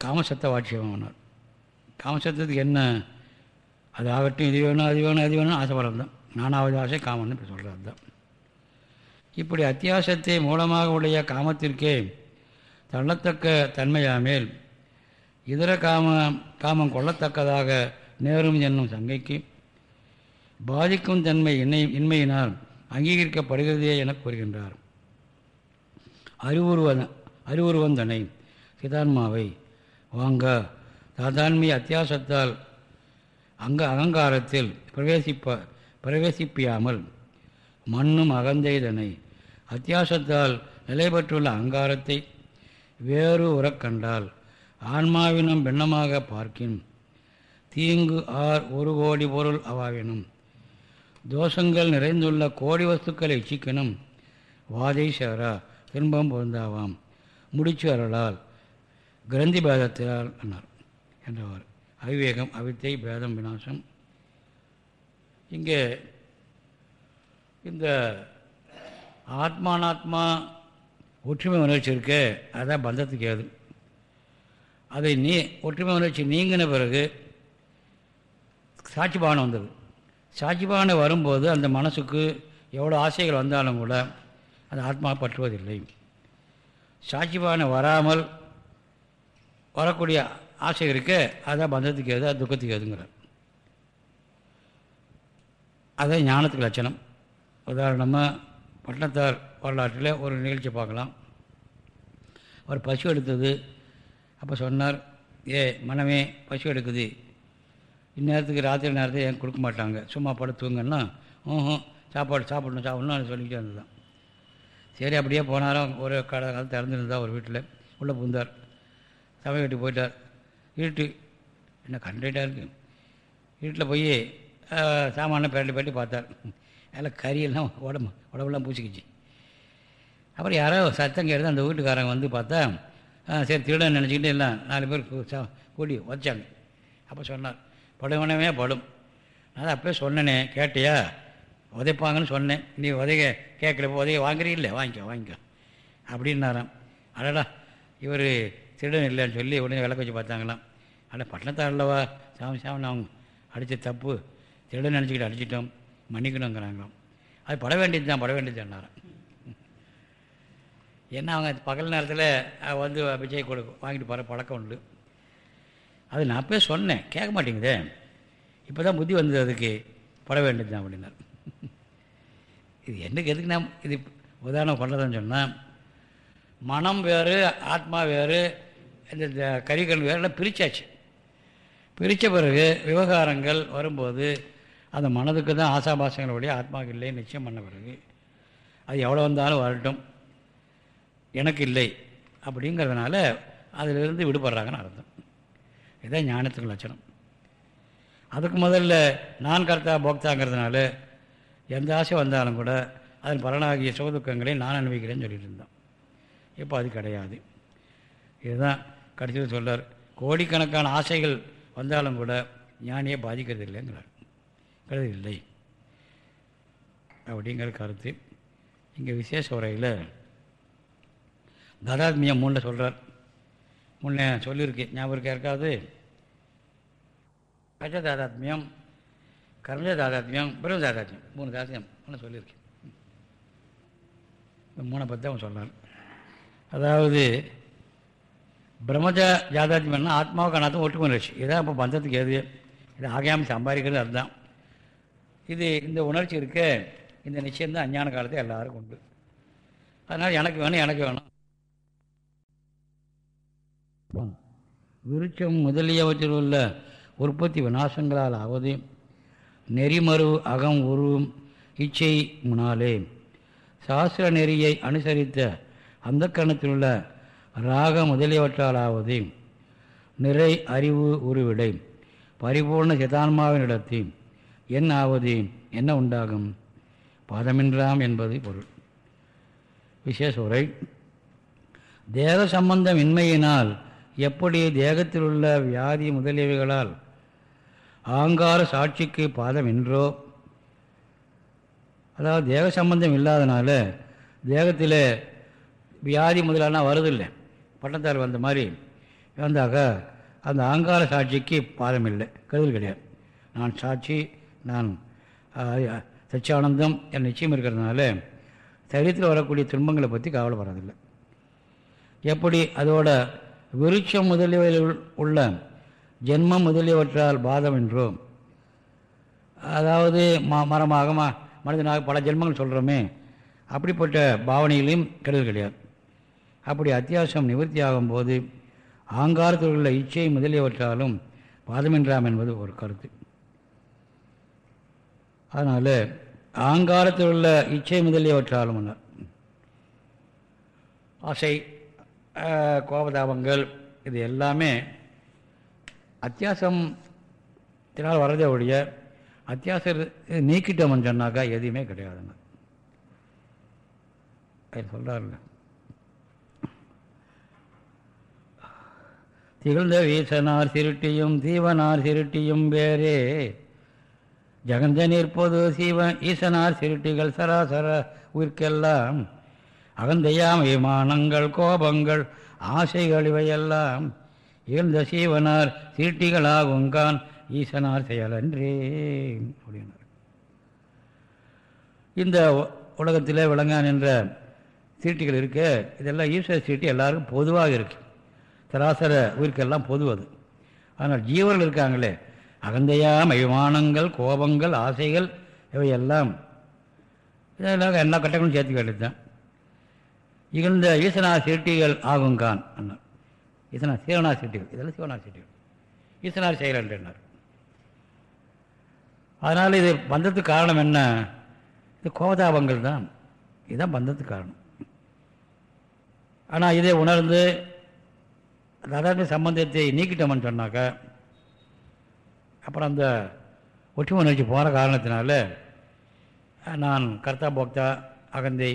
காமசத்த வாட்சியமானார் காமசத்தத்துக்கு என்ன? அது ஆகட்டும் இது வேணும் அது வேணும் அது வேணும் ஆசைப்படுறது தான் நானாவது ஆசை காமன் இப்போ சொல்கிறது தான் இப்படி அத்தியாசத்தை மூலமாக உடைய காமத்திற்கே தள்ளத்தக்க தன்மையாமேல் இதர காம காமம் கொள்ளத்தக்கதாக நேரும் என்னும் சங்கைக்கு பாதிக்கும் தன்மை இன்மை இன்மையினால் அங்கீகரிக்கப்படுகிறதே என கூறுகின்றார். அறிவுருவ அறிவுருவந்தனை சிதான்மாவை வாங்க தாதான்மிய அத்தியாசத்தால் அங்க அகங்காரத்தில் பிரவேசிப்ப பிரவேசிப்பியாமல் மண்ணும் அகந்தைதனை அத்தியாசத்தால் நிலை பெற்றுள்ள அங்காரத்தை வேறு உறக் கண்டால் ஆன்மாவினம் பின்னமாக பார்க்கின். தீங்கு ஆர் ஒரு கோடி பொருள் அவாவினும். தோஷங்கள் நிறைந்துள்ள கோடி வஸ்துக்களை இச்சிக்கினும். வாதை சேரா துன்பம் பொருந்தாவாம். முடிச்சு அருளால் கிரந்தி பேதத்தினால் அன்னார் என்றவர். அவிவேகம் அவித்தை பேதம் விநாசம். இங்கே இந்த ஆத்மானாத்மா ஒற்றுமை உணர்ச்சி இருக்க அதான் பந்தத்துக்கு ஏது. அதை நீ ஒற்றுமை உணர்ச்சி நீங்கின பிறகு சாட்சி பாவனை வந்தது. சாட்சி பாவனை வரும்போது அந்த மனசுக்கு எவ்வளோ ஆசைகள் வந்தாலும் கூட அந்த ஆத்மா பற்றுவதில்லை. சாட்சிபாவனை வராமல் வரக்கூடிய ஆசை இருக்க அதான் பந்தத்துக்கு ஏது அது துக்கத்துக்கு எதுங்கிற அதான் ஞானத்துக்கு லட்சணம். உதாரணமாக பட்டணத்தார் வரலாற்றில் ஒரு நிகழ்ச்சி பார்க்கலாம். அவர் பசு எடுத்தது. அப்போ சொன்னார் ஏ மனமே பசு எடுக்குது. இந்நேரத்துக்கு ராத்திரி நேரத்தை ஏன் கொடுக்க மாட்டாங்க? சும்மா படுத்து தூங்கன்னா ஊஹும் சாப்பாடு சாப்பிடணும் சாப்பிடணும் சொல்லிக்கிட்டே இருந்ததான் சரி அப்படியே போனாலும் ஒரு கடை காலம் திறந்துருந்தா ஒரு வீட்டில். உள்ளே புந்தார் சமையல் வீட்டுக்கு போயிட்டார். இருட்டு. என்ன கண்டுகிட்டா இருக்கு? வீட்டில் போய் சாமான பிரட்டி பிரட்டி பார்த்தார். அதில் கறியெல்லாம் உடம்பு உடம்புலாம் பூச்சிக்கிச்சு அப்புறம் யாரோ சத்தம் கேட்டு அந்த வீட்டுக்காரங்க வந்து பார்த்தா சரி திருடன் நினச்சிக்கிட்டு எல்லாம் நாலு பேர் கூடி வச்சாங்க அப்போ சொன்னார் படுவனவே படும். நான் அப்போயே சொன்னேனே கேட்டியா? உதைப்பாங்கன்னு சொன்னேன். நீ உதைய கேட்கல உதைய வாங்குறீங்களே வாங்கிக்கோ வாங்கிக்கோ. அப்படின்னாராம். அடடா இவர் திருடன் இல்லைன்னு சொல்லி உடனே விளக்க வச்சு பார்த்தாங்களாம். அட பட்டணத்தாரில்லவா சாமி சாமி அவங்க அடித்த தப்பு. திருடன் நினச்சிக்கிட்டு அடிச்சிட்டோம். மன்னிக்கணுங்கிறாங்களாம். அது பட வேண்டியது தான் பட வேண்டியது தானாராம் ஏன்னா அவங்க பகல் நேரத்தில் வந்து பிச்சை கொடு வாங்கிட்டு போகிற பழக்கம் உண்டு. அது நான் அப்போயே சொன்னேன். கேட்க மாட்டேங்குதே. இப்போ தான் புத்தி வந்தது அதுக்கு. பட வேண்டியது தான் அப்படின்னார். இது என்னக்கு எதுக்கு நான் இது உதாரணம் பண்ணுறதுன்னு சொன்னால் மனம் வேறு ஆத்மா வேறு இந்த கரிகள் வேறு எல்லாம் பிரித்தாச்சு பிரித்த பிறகு விவகாரங்கள் வரும்போது அந்த மனதுக்கு தான் ஆசாபாசங்களுடைய ஆத்மாவுக்கு இல்லை நிச்சயம் பண்ண பிறகு. அது எவ்வளோ வந்தாலும் வரட்டும். எனக்கு இல்லை அப்படிங்கிறதுனால அதிலிருந்து விடுபடுறாங்கன்னு அர்த்தம். இதுதான் ஞானத்துக்கு லட்சணம். அதுக்கு முதல்ல நான் கர்த்தா போக்தாங்கிறதுனால எந்த ஆசை வந்தாலும் கூட அதன் பலனாகிய சுகதுக்கங்களை நான் அனுபவிக்கிறேன்னு சொல்லிட்டு இருந்தோம் இப்போ அது கிடையாது. இதுதான் கடைசியில் சொல்கிறார் கோடிக்கணக்கான ஆசைகள் வந்தாலும் கூட ஞானியை பாதிக்கிறது இல்லைங்கிறார் கருது இல்லை. அப்படிங்கிற கருத்து. இங்கே விசேஷ உரையில் ததாத்மியம் மூணில் சொல்கிறார் முன்னே சொல்லியிருக்கு. ஞாபகம் இருக்கா இருக்காது கஜ தாதாத்மியம். கர்மஜ தாதாத்மியம் பிரம்ம தாதாத்மியம் மூணு தாத்தியம் ஒன்று சொல்லியிருக்கேன் இந்த மூணை பற்றி அவன் சொன்னார். அதாவது பிரம்மஜா ஜாதாத்மியம்னா ஆத்மாவுக்கு அனாத்தம் ஒட்டுக்கு உணர்ச்சி இதான் இப்போ பந்தத்துக்கு எது இது ஆகையாமல் சம்பாதிக்கிறது அதுதான். இது இந்த உணர்ச்சி இருக்க இந்த நிச்சயம் தான் அஞ்ஞான காலத்தை எல்லாருக்கும் உண்டு. அதனால் எனக்கு வேணும் எனக்கு வேணும். விருட்சம் முதலியவற்றில் உள்ள உற்பத்தி விநாசங்களால் ஆவது நெறிமறு அகம் உருவும் இச்சை முனாலே. சாஸ்திர நெறியை அனுசரித்த அந்த கணத்திலுள்ள ராக முதலியவற்றாலாவது நிறை அறிவு உருவிடை. பரிபூர்ண சிதான்மாவினிடத்து என்ன ஆவது என்ன உண்டாகும்? பதமின்றாம் என்பது பொருள். விசேஷ உரை. தேக சம்பந்தம் இன்மையினால் எப்படி தேகத்திலுள்ள வியாதி முதலியவைகளால் ஆங்கார சாட்சிக்கு பாதம் என்றோ? அதாவது தேக சம்பந்தம் இல்லாதனால தேகத்தில் வியாதி முதலானா வருதில்லை. பட்டத்தார் வந்த மாதிரி வந்தாக்க அந்த ஆங்கார சாட்சிக்கு பாதம் இல்லை. கருதல் கிடையாது. நான் சாட்சி நான் சச்சியானந்தம் என் நிச்சயம் இருக்கிறதுனால சரீரத்தில் வரக்கூடிய துன்பங்களை பற்றி கவலைப்படுறதில்லை. எப்படி அதோட விருட்சம் முதலியவையில் உள்ள ஜென்மம் முதலியவற்றால் பாதம் என்றோம். அதாவது ம மரமாக ம மனிதனாக பல ஜென்மங்கள் சொல்கிறோமே அப்படிப்பட்ட பாவனையிலையும் கெடுதல் கிடையாது. அப்படி அத்தியாவசியம் நிவர்த்தி ஆகும்போது ஆங்காரத்தில் உள்ள இச்சை முதலியவற்றாலும் பாதமின்றாம் என்பது ஒரு கருத்து. அதனால் ஆங்காரத்தில் உள்ள இச்சை முதலியவற்றாலும் ஆசை கோபதாபங்கள் இது எல்லாமே அத்தியாசத்தினால் வர்றதே ஒழிய அத்தியாசம் நீக்கிட்டோம்னு சொன்னாக்கா எதுவுமே கிடையாதுங்க. அது சொல்கிறாருங்க திகழ்ந்த வீசனார் சிருட்டியும் தீவனார் சிருட்டியும் வேறே. ஜகந்த நிற்பது சீவன் ஈசனார் சிருட்டிகள் சராசர உயிர்க்கெல்லாம். அகந்தையாம் விமானங்கள் கோபங்கள் ஆசைகள் இவையெல்லாம். இகழ்ந்த சீவனார் சீட்டிகளாகுங்கான் ஈசனார் செயலன்றே. அப்படின்னார். இந்த உலகத்தில் உலகத்திலே விளங்கான் என்ற சீட்டிகள் இருக்க இதெல்லாம் ஈஸ்வர சீட்டு எல்லாருக்கும் பொதுவாக இருக்கு. சராசர உயிர்க்கெல்லாம் பொது அது. ஆனால் ஜீவர்கள் இருக்காங்களே அகந்தையாம் அபிமானங்கள் கோபங்கள் ஆசைகள் இவையெல்லாம் இதெல்லாம் எல்லா கட்டங்களும் சேர்த்து வேண்டியதுதான். இகழ்ந்த ஈசனா சீட்டிகள் ஆகுங்கான் அண்ணன் ஈசனா சீரனா சிட்டிகள் இதெல்லாம் சிவனார் சிட்டிகள். ஈசனார் செயல் என்றார் அதனால் இது பந்தத்துக்கு காரணம் என்ன? இது கோபதாபங்கள் தான். இதுதான் பந்தத்துக்கு காரணம். ஆனால் இதை உணர்ந்து அதாவது சம்பந்தத்தை நீக்கிட்டோம்னு சொன்னாக்கா அப்புறம் அந்த ஒற்றுமை உணர்ச்சி போகிற காரணத்தினால நான் கர்த்தா போக்தா அகந்தை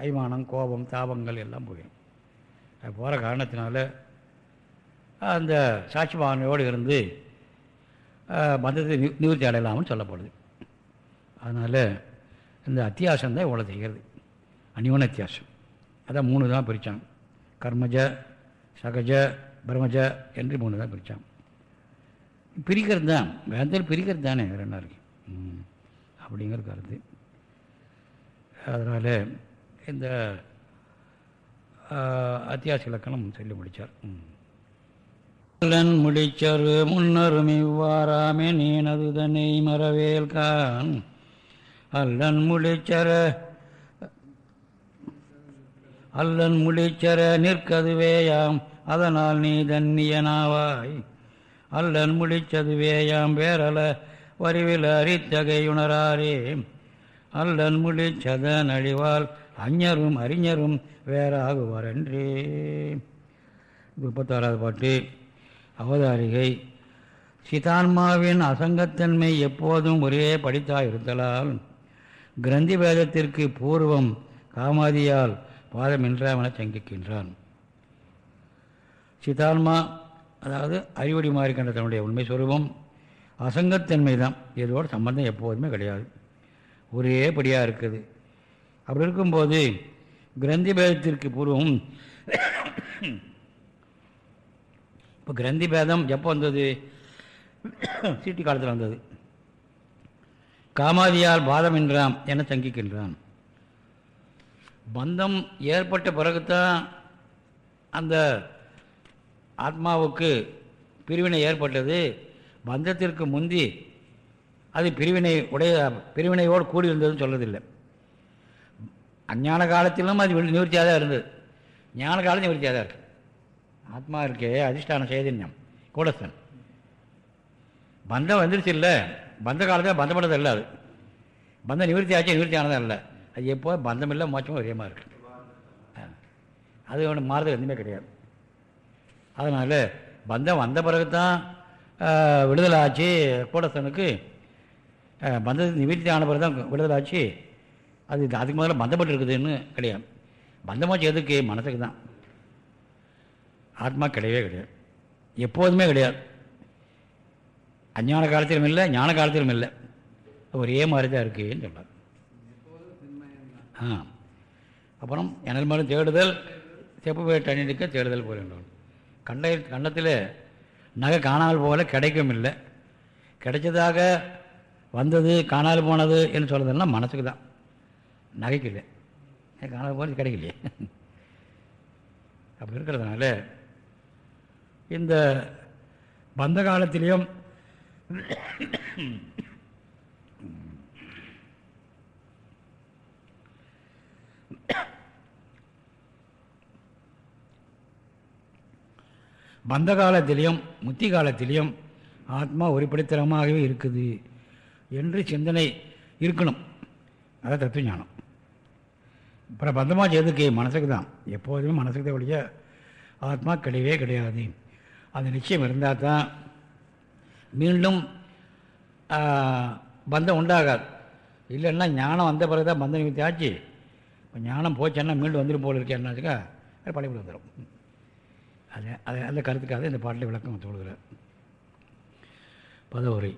அபிமானம் கோபம் தாபங்கள் எல்லாம் போயிடும். அது போகிற காரணத்தினால அந்த சாட்சி பாவனையோடு இருந்து அஹ், நிவர்த்தி அடையலாம்னு சொல்லப்படுது. அதனால் இந்த அத்தியாசம் தான் இவ்வளோ செய்கிறது. அந்யோன அத்தியாசம். அதான் மூணு தான் பிரித்தான் கர்மஜ சகஜ பிரமஜ என்று மூணு தான் பிரித்தான் பிரிக்கிறது தான். வேந்தல் பிரிக்கிறது தானே வேறு இருக்கு? ம். அப்படிங்கிற கருத்து. அதனால் இந்த அத்தியாச இலக்கணம் சொல்லி முடித்தார் அல்லன் முடிச்சரு முன்னரும் இவ்வாறாமே நீனது தன்னை மறவேல் கான் அல்லன் முடிச்சர அல்லன் முடிச்சர நிற்கதுவேயாம் அதனால் நீ தன்னியனாவாய். அல்லன் முடிச்சதுவேயாம் வேறல வரிவில் அறித்தகையுணராரே அல்லன் முடிச்சதன் அழிவால் அஞ்ஞரும் அறிஞரும் வேறாகுவாரன்றே. முப்பத்தாறாவது பாட்டு. அவதாரிகை. சிதான்மாவின் அசங்கத்தன்மை எப்போதும் ஒரே படித்தாய் இருத்தலால் கிரந்தி வேதத்திற்கு பூர்வம் காமாதியால் பாதமின்றாமென சங்கிக்கின்றான். சிதான்மா அதாவது அறிவடி மாறிக்கின்ற தன்னுடைய உண்மை சுரூபம் அசங்கத்தன்மை தான் இதோட சம்பந்தம் எப்போதுமே கிடையாது. ஒரே படியாக இருக்குது. அப்படி இருக்கும்போது கிரந்தி பேதத்திற்கு பூர்வம் இப்போ கிரந்தி பேதம் எப்போ வந்தது? சீட்டி காலத்தில் வந்தது. காமாதியால் பாதம் என்றான் என சங்கிக்கின்றான் பந்தம் ஏற்பட்ட பிறகுதான் அந்த ஆத்மாவுக்கு பிரிவினை ஏற்பட்டது. பந்தத்திற்கு முந்தி அது பிரிவினை உடைய பிரிவினையோடு கூடி இருந்ததுன்னு சொல்லதில்லை அஞ்ஞான காலத்திலும் அது நிவர்த்தியாக தான் இருந்தது. ஞான காலம் நிவர்த்தியாக தான் இருக்குது ஆத்மா இருக்கே அதிஷ்டான சைதன்யம் கூடஸ்தன். பந்தம் வந்துருச்சு இல்லை. பந்த காலத்தில் பந்தப்பட்டது இல்லை அது. பந்தம் நிவர்த்தி ஆச்சு நிவர்த்தி ஆனதும் இல்லை அது எப்போ பந்தம் இல்லை மோச்சமும் ஒரே மாதிரி இருக்கு. அது ஒன்று மாறுதல் எதுவுமே கிடையாது. அதனால் பந்தம் வந்த பிறகு தான் விடுதலை ஆச்சு கூடஸ்தனுக்கு ஆ, பந்தம் நிவர்த்தி ஆன பிறகு தான் விடுதலை ஆச்சு அது அதுக்கு முதல்ல பந்தப்பட்டு இருக்குதுன்னு கிடையாது. பந்தமாச்சு எதுக்கு? மனசுக்கு தான் ஆத்மா கிடையவே கிடையாது. எப்போதுமே கிடையாது. அஞ்ஞான காலத்திலும் இல்லை ஞான காலத்திலும் இல்லை. ஒரே மாதிரி தான் இருக்குன்னு சொல்றார். ஆ. அப்புறம் எனல் மரம் தேடுதல் செப்பு போய் தேடுதல் போகிறேன் கண்டை கண்டத்தில் நகை காணாமல் போகல கிடைக்கும் இல்லை. கிடைச்சதாக வந்தது காணாமல் போனது என்று சொல்கிறதெல்லாம் மனசுக்கு தான். நகைக்கு இல்லை. காணாமல் போனது கிடைக்கலையே. அப்படி இருக்கிறதுனால இந்த பந்த காலத்திலையும் பந்த காலத்திலையும் முத்தி காலத்திலையும் ஆத்மா ஒருபடித்தனமாகவே இருக்குது என்று சிந்தனை இருக்கணும். அதான் தத்துவ ஞானம் அப்புறம் பந்தமாக செய்யறதுக்கு மனசுக்கு தான். எப்போதுமே மனசுக்கு தான் ஒழிய ஆத்மா கிடையவே கிடையாது. அந்த நிச்சயம் இருந்தால் தான் மீண்டும் பந்தம் உண்டாகாது. இல்லைன்னா ஞானம் வந்த பிறகு தான் பந்த நிமித்தி ஆச்சு. இப்போ ஞானம் போச்சுன்னா மீண்டும் வந்துடும் போல இருக்கே என்னாச்சுக்கா அது பழைய வந்துடும் அது அது அந்த கருத்துக்காக இந்த பாட்டில் விளக்கம் சொல்கிறார் பதவுரை.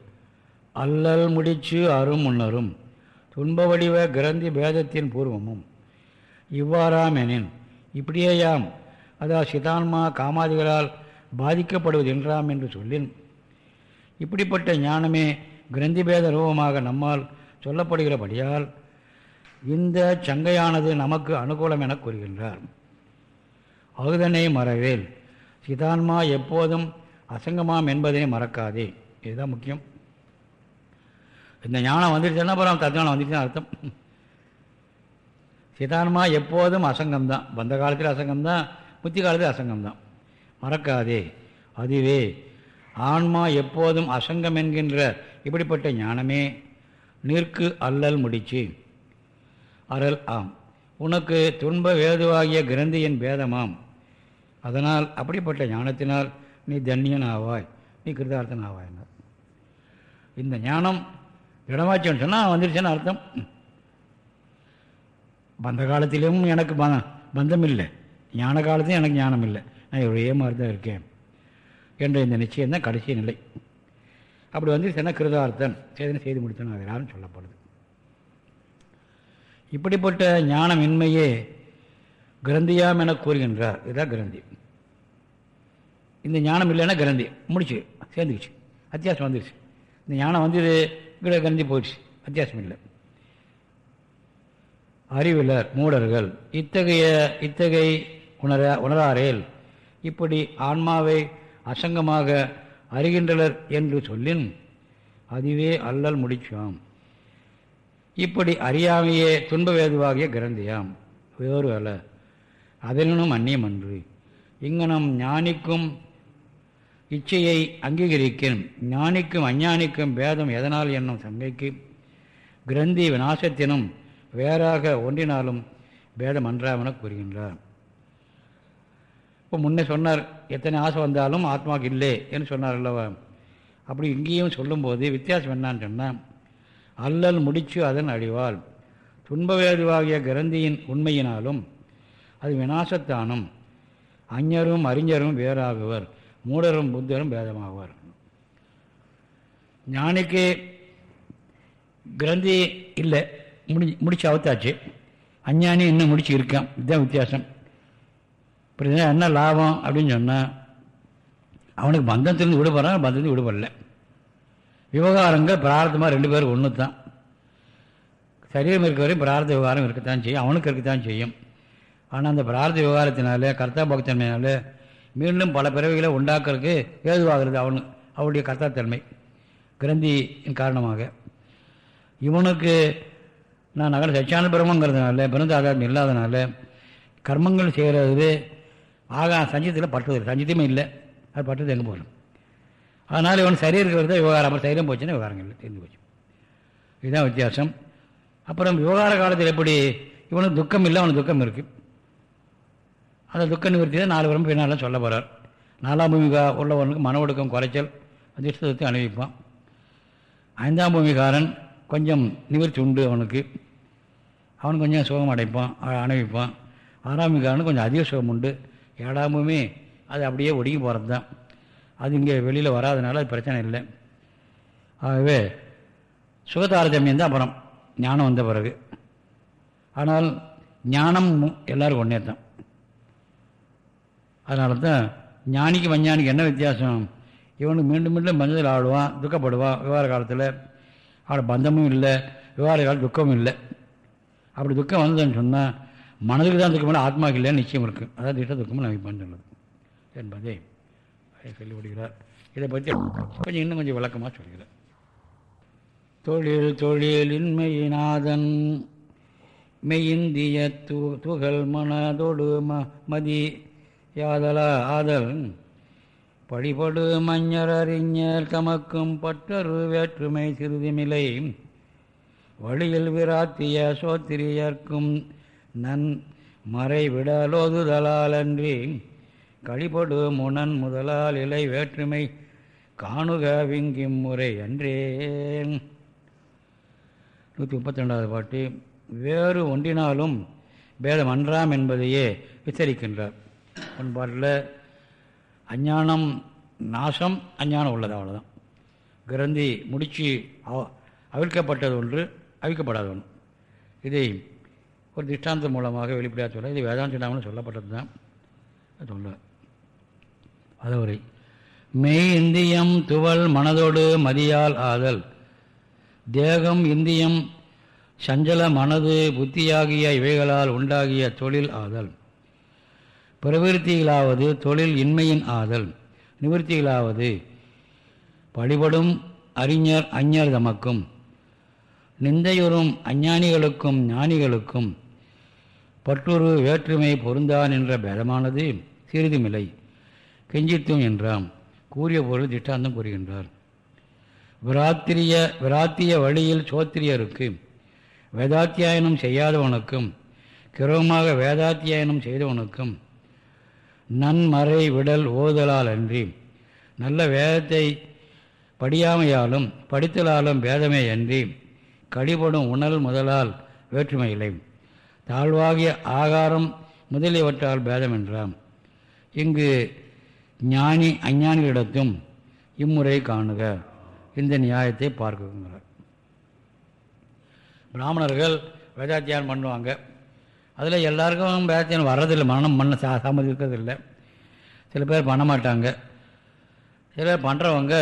அல்லல் முடிச்சு அரும் முன்னரும் துன்ப வடிவ கிரந்தி பேதத்தின் பூர்வமும். இவ்வாறாம் எனின் இப்படியேயாம். அதாவது சிதான்மா காமாதிகளால் பாதிக்கப்படுவது என்றாம் என்று சொல்லின் இப்படிப்பட்ட ஞானமே கிரந்திபேத ரூபமாக நம்மால் சொல்லப்படுகிறபடியால் இந்த சங்கையானது நமக்கு அனுகூலம் என கூறுகின்றார். அகுதனை மறவேல். சிதான்மா எப்போதும் அசங்கமாம் என்பதனை மறக்காதே. இதுதான் முக்கியம். இந்த ஞானம் வந்துடுச்சுன்னா அப்புறம் தத்ஞானம் வந்துடுச்சுன்னு அர்த்தம். சிதான்மா எப்போதும் அசங்கம்தான். வந்த காலத்தில் அசங்கம்தான் புத்தி காலத்தில் அசங்கம்தான். மறக்காதே. அதுவே ஆன்மா எப்போதும் அசங்கம் என்கின்ற இப்படிப்பட்ட ஞானமே நிற்கு அல்லல் முடிச்சு. அறல் ஆம். உனக்கு துன்ப வேதுவாகிய கிரந்தியின் பேதமாம். அதனால் அப்படிப்பட்ட ஞானத்தினால் நீ தன்யன் ஆவாய் நீ கிருதார்த்தன் ஆவாய்னார் இந்த ஞானம் இடமாச்சுன்னு சொன்னால் வந்துருச்சுன்னு அர்த்தம். பந்த காலத்திலும் எனக்கு பந்தம் இல்லை. ஞான காலத்திலும் எனக்கு ஞானம் இல்லை. நான் ஒரே மாதிரி தான் இருக்கேன். என்ற இந்த நிச்சயம் தான் கடைசி நிலை. அப்படி வந்துருச்சுன்னா கிருதார்த்தன்? சேதனை செய்து முடித்தான் அதனாலும் சொல்லப்படுது. இப்படிப்பட்ட ஞானமின்மையே கிரந்தியாம் என கூறுகின்றார். இதுதான் கிரந்தி. இந்த ஞானம் இல்லைன்னா கிரந்தி. முடிச்சு. சேர்ந்துக்குச்சு. அத்தியாசம் வந்துருச்சு. இந்த ஞானம் வந்தது இங்கே கிரந்தி போயிடுச்சு. அத்தியாசம் இல்லை. அறிவிலர் மூடர்கள் இத்தகைய இத்தகை உணர உணராரேல் இப்படி ஆன்மாவை அசங்கமாக அறிகின்றனர் என்று சொல்லின் அதுவே அல்லல் முடிச்சாம். இப்படி அறியாமையே துன்பவேதுவாகிய கிரந்தியாம். வேறு அல்ல. அதனும் அந்நியம் அன்று. இங்கனம் ஞானிக்கும் இச்சையை அங்கீகரிக்கும் ஞானிக்கும் அஞ்ஞானிக்கும் பேதம் எதனால் என்னும் சங்கைக்கு கிரந்தி விநாசத்தினும் வேறாக ஒன்றினாலும் பேதம் அன்றாமென கூறுகின்றார். இப்போ முன்னே சொன்னார் எத்தனை ஆசை வந்தாலும் ஆத்மாவுக்கு இல்லை என்று சொன்னார் அல்லவா? அப்படி இங்கேயும் சொல்லும்போது வித்தியாசம் என்னான்னு சொன்னால் அல்லல் முடிச்சு அதன் அழிவால். துன்பவேதுவாகிய கிரந்தியின் உண்மையினாலும் அது வினாசத்தானும் அஞ்ஞரும் அறிஞரும் வேறாகுவர் மூடரும் புத்தரும் பேதமாகுவர். ஞானிக்கு கிரந்தி இல்லை முடி முடிச்சு அவுத்தாச்சு. அஞ்ஞானி இன்னும் முடிச்சு இருக்கான். இதுதான் வித்தியாசம். இப்படி என்ன லாபம் அப்படின்னு சொன்னால் அவனுக்கு பந்தத்திலிருந்து விடுபடுறான் பந்தத்திலிருந்து விடுபடல விவகாரங்கள் பிரார்த்தமாக ரெண்டு பேரும் ஒன்று தான் சரீரம் இருக்க வரையும் பிரார்த்த விவகாரம் இருக்கத்தான் செய்யும். அவனுக்கு இருக்கத்தான் செய்யும். ஆனால் அந்த பிரார்த்த விவகாரத்தினால கர்த்தா பக்தன்மையினால மீண்டும் பல பிறவிகளை உண்டாக்குறதுக்கு ஏதுவாகிறது அவனு அவனுடைய கர்த்தாத்தன்மை கிரந்தியின் காரணமாக. இவனுக்கு நான் நகர சச்சியான பிரம்மங்கிறதுனால பிறந்த ஆதாரம் இல்லாதனால கர்மங்கள் செய்கிறது ஆகா சஞ்சீதத்தில் பட்டது சஞ்சீதமே இல்லை. அது பட்டது எங்கே போகணும்? அதனால் இவன் சரீரம் வருது விவகாரம். அப்புறம் சரீரம் போச்சுன்னா விவகாரம் இல்லை. தெரிஞ்சு போச்சு. இதுதான் வித்தியாசம். அப்புறம் விவகார காலத்தில் எப்படி? இவனுக்கு துக்கம் இல்லை அவனுக்கு துக்கம் இருக்குது அந்த துக்க நிவர்த்தி தான் நாலு வரம்பு பின்னால் சொல்ல போகிறார் நாலாம் பூமிகா உள்ளவனுக்கு மன ஒடுக்கம் குறைச்சல் அதிர்ஷ்டத்தை அனுபவிப்பான். ஐந்தாம் பூமிகாரன் கொஞ்சம் நிவர்த்தி உண்டு அவனுக்கு. அவன் கொஞ்சம் சுகம் அடைப்பான் அணிவிப்பான் அனுபவிப்பான். ஆறாம் பூமிகாரனுக்கு கொஞ்சம் அதிக சுகம் உண்டு. ஏழாம் அது அப்படியே ஒடுங்கி போகிறது தான் அது இங்கே வெளியில் வராதனால அது பிரச்சனை இல்லை. ஆகவே சுகதாரதமியம் தான் அப்புறம். ஞானம் வந்த பிறகு. ஆனால் ஞானம் எல்லாரும் ஒன்றே தான். அதனால தான் ஞானிக்கு மஞ்ஞானிக்கு என்ன வித்தியாசம்? இவனுக்கு மீண்டும் மீண்டும் பந்தத்தில் ஆடுவான் துக்கப்படுவான். விவகார காலத்தில் அவட பந்தமும் இல்லை விவகார காலம் துக்கமும் இல்லை. அப்படி துக்கம் வந்ததுன்னு சொன்னால் மனதுக்கு தான் துக்கம் இல்லை ஆத்மாவுக்கு இல்லைன்னு நிச்சயம் இருக்குது அதான் திட்ட துக்கமும் நம்பிப்பான்னு சொல்லுது என்பதை சொல்லி விடுகிறார் இதை பற்றி கொஞ்சம் இன்னும் கொஞ்சம் விளக்கமாக சொல்கிறார். தொழில் தொழிலின்மையினாதன் மெய்ந்திய து துகள் மனதொடு ம மதி யாதல ஆதல் படிபடு மஞ்சர் அறிஞர் தமக்கும் பற்றரு வேற்றுமை சிறிதுமில்லை வழியில் விராத்திய சோத்திரியர்க்கும் நன் மறைவிடலோதுதலாலன்றி கழிபடு முனன் முதலால் இலை வேற்றுமை காணுக விங்கிம் முறை அன்றே நூற்றி முப்பத்தி ரெண்டாவது பாட்டு வேறு ஒன்றினாலும் பேதம் அன்றாம் என்பதையே வித்தரிக்கின்றார். முன்பாட்டில் அஞ்ஞானம் நாசம் அஞ்ஞானம் உள்ளது அவ்வளோதான் கிரந்தி முடிச்சு அவ- அவிழ்க்கப்பட்டது ஒன்று அவிழ்க்கப்படாத ஒன்று. இதை ஒரு திஷ்டாந்தம் மூலமாக வெளிப்படையாக சொல்ல இது வேதாந்த சிந்தாமணி சொல்லப்பட்டது தான் சொல்ல. அதுவரை மெய் இந்தியம் துவல் மனதோடு மதியால் ஆதல். தேகம் இந்தியம் சஞ்சல மனது புத்தியாகிய இவைகளால் உண்டாகிய தொழில் ஆதல். பிரவிற்த்திகளாவது தொழில் இன்மையின் ஆதல். நிவர்த்திகளாவது வழிபடும் அறிஞர் அஞ்ஞர் தமக்கும். நிந்தையுறும் அஞ்ஞானிகளுக்கும் ஞானிகளுக்கும் பற்றொரு வேற்றுமை பொருந்தான் என்ற பேதமானது சிறிதுமில்லை. கெஞ்சித்தும் என்றாம். கூறிய பொருள் திஷ்டாந்தம் கூறுகின்றார். விராத்திரிய விராத்திய வழியில் சோத்திரியருக்கு வேதாத்தியாயனம் செய்யாதவனுக்கும் கிரவமாக வேதாத்தியாயனம் செய்தவனுக்கும் நன்மறை விடல் ஓதலால் அன்றி நல்ல வேதத்தை படியாமையாலும் படித்தலாலும் வேதமே அன்றி கடிபடும் உணல் முதலால் வேற்றுமை இல்லை. தாழ்வாகிய ஆகாரம் முதலியவற்றால் பேதம் என்றாம் இங்கு ஞானி அஞ்ஞானிகளிடத்தும் இம்முறை காணுக. இந்த நியாயத்தை பார்க்குங்கிறார் பிராமணர்கள் வேதாத்தியானம் பண்ணுவாங்க. அதில் எல்லாருக்கும் வேதாத்தியானம் வர்றதில்லை. மனம் மண்ணை சா சம்மதிக்கிறதில்லை சில பேர் பண்ண மாட்டாங்க. சில பேர் பண்ணுறவங்க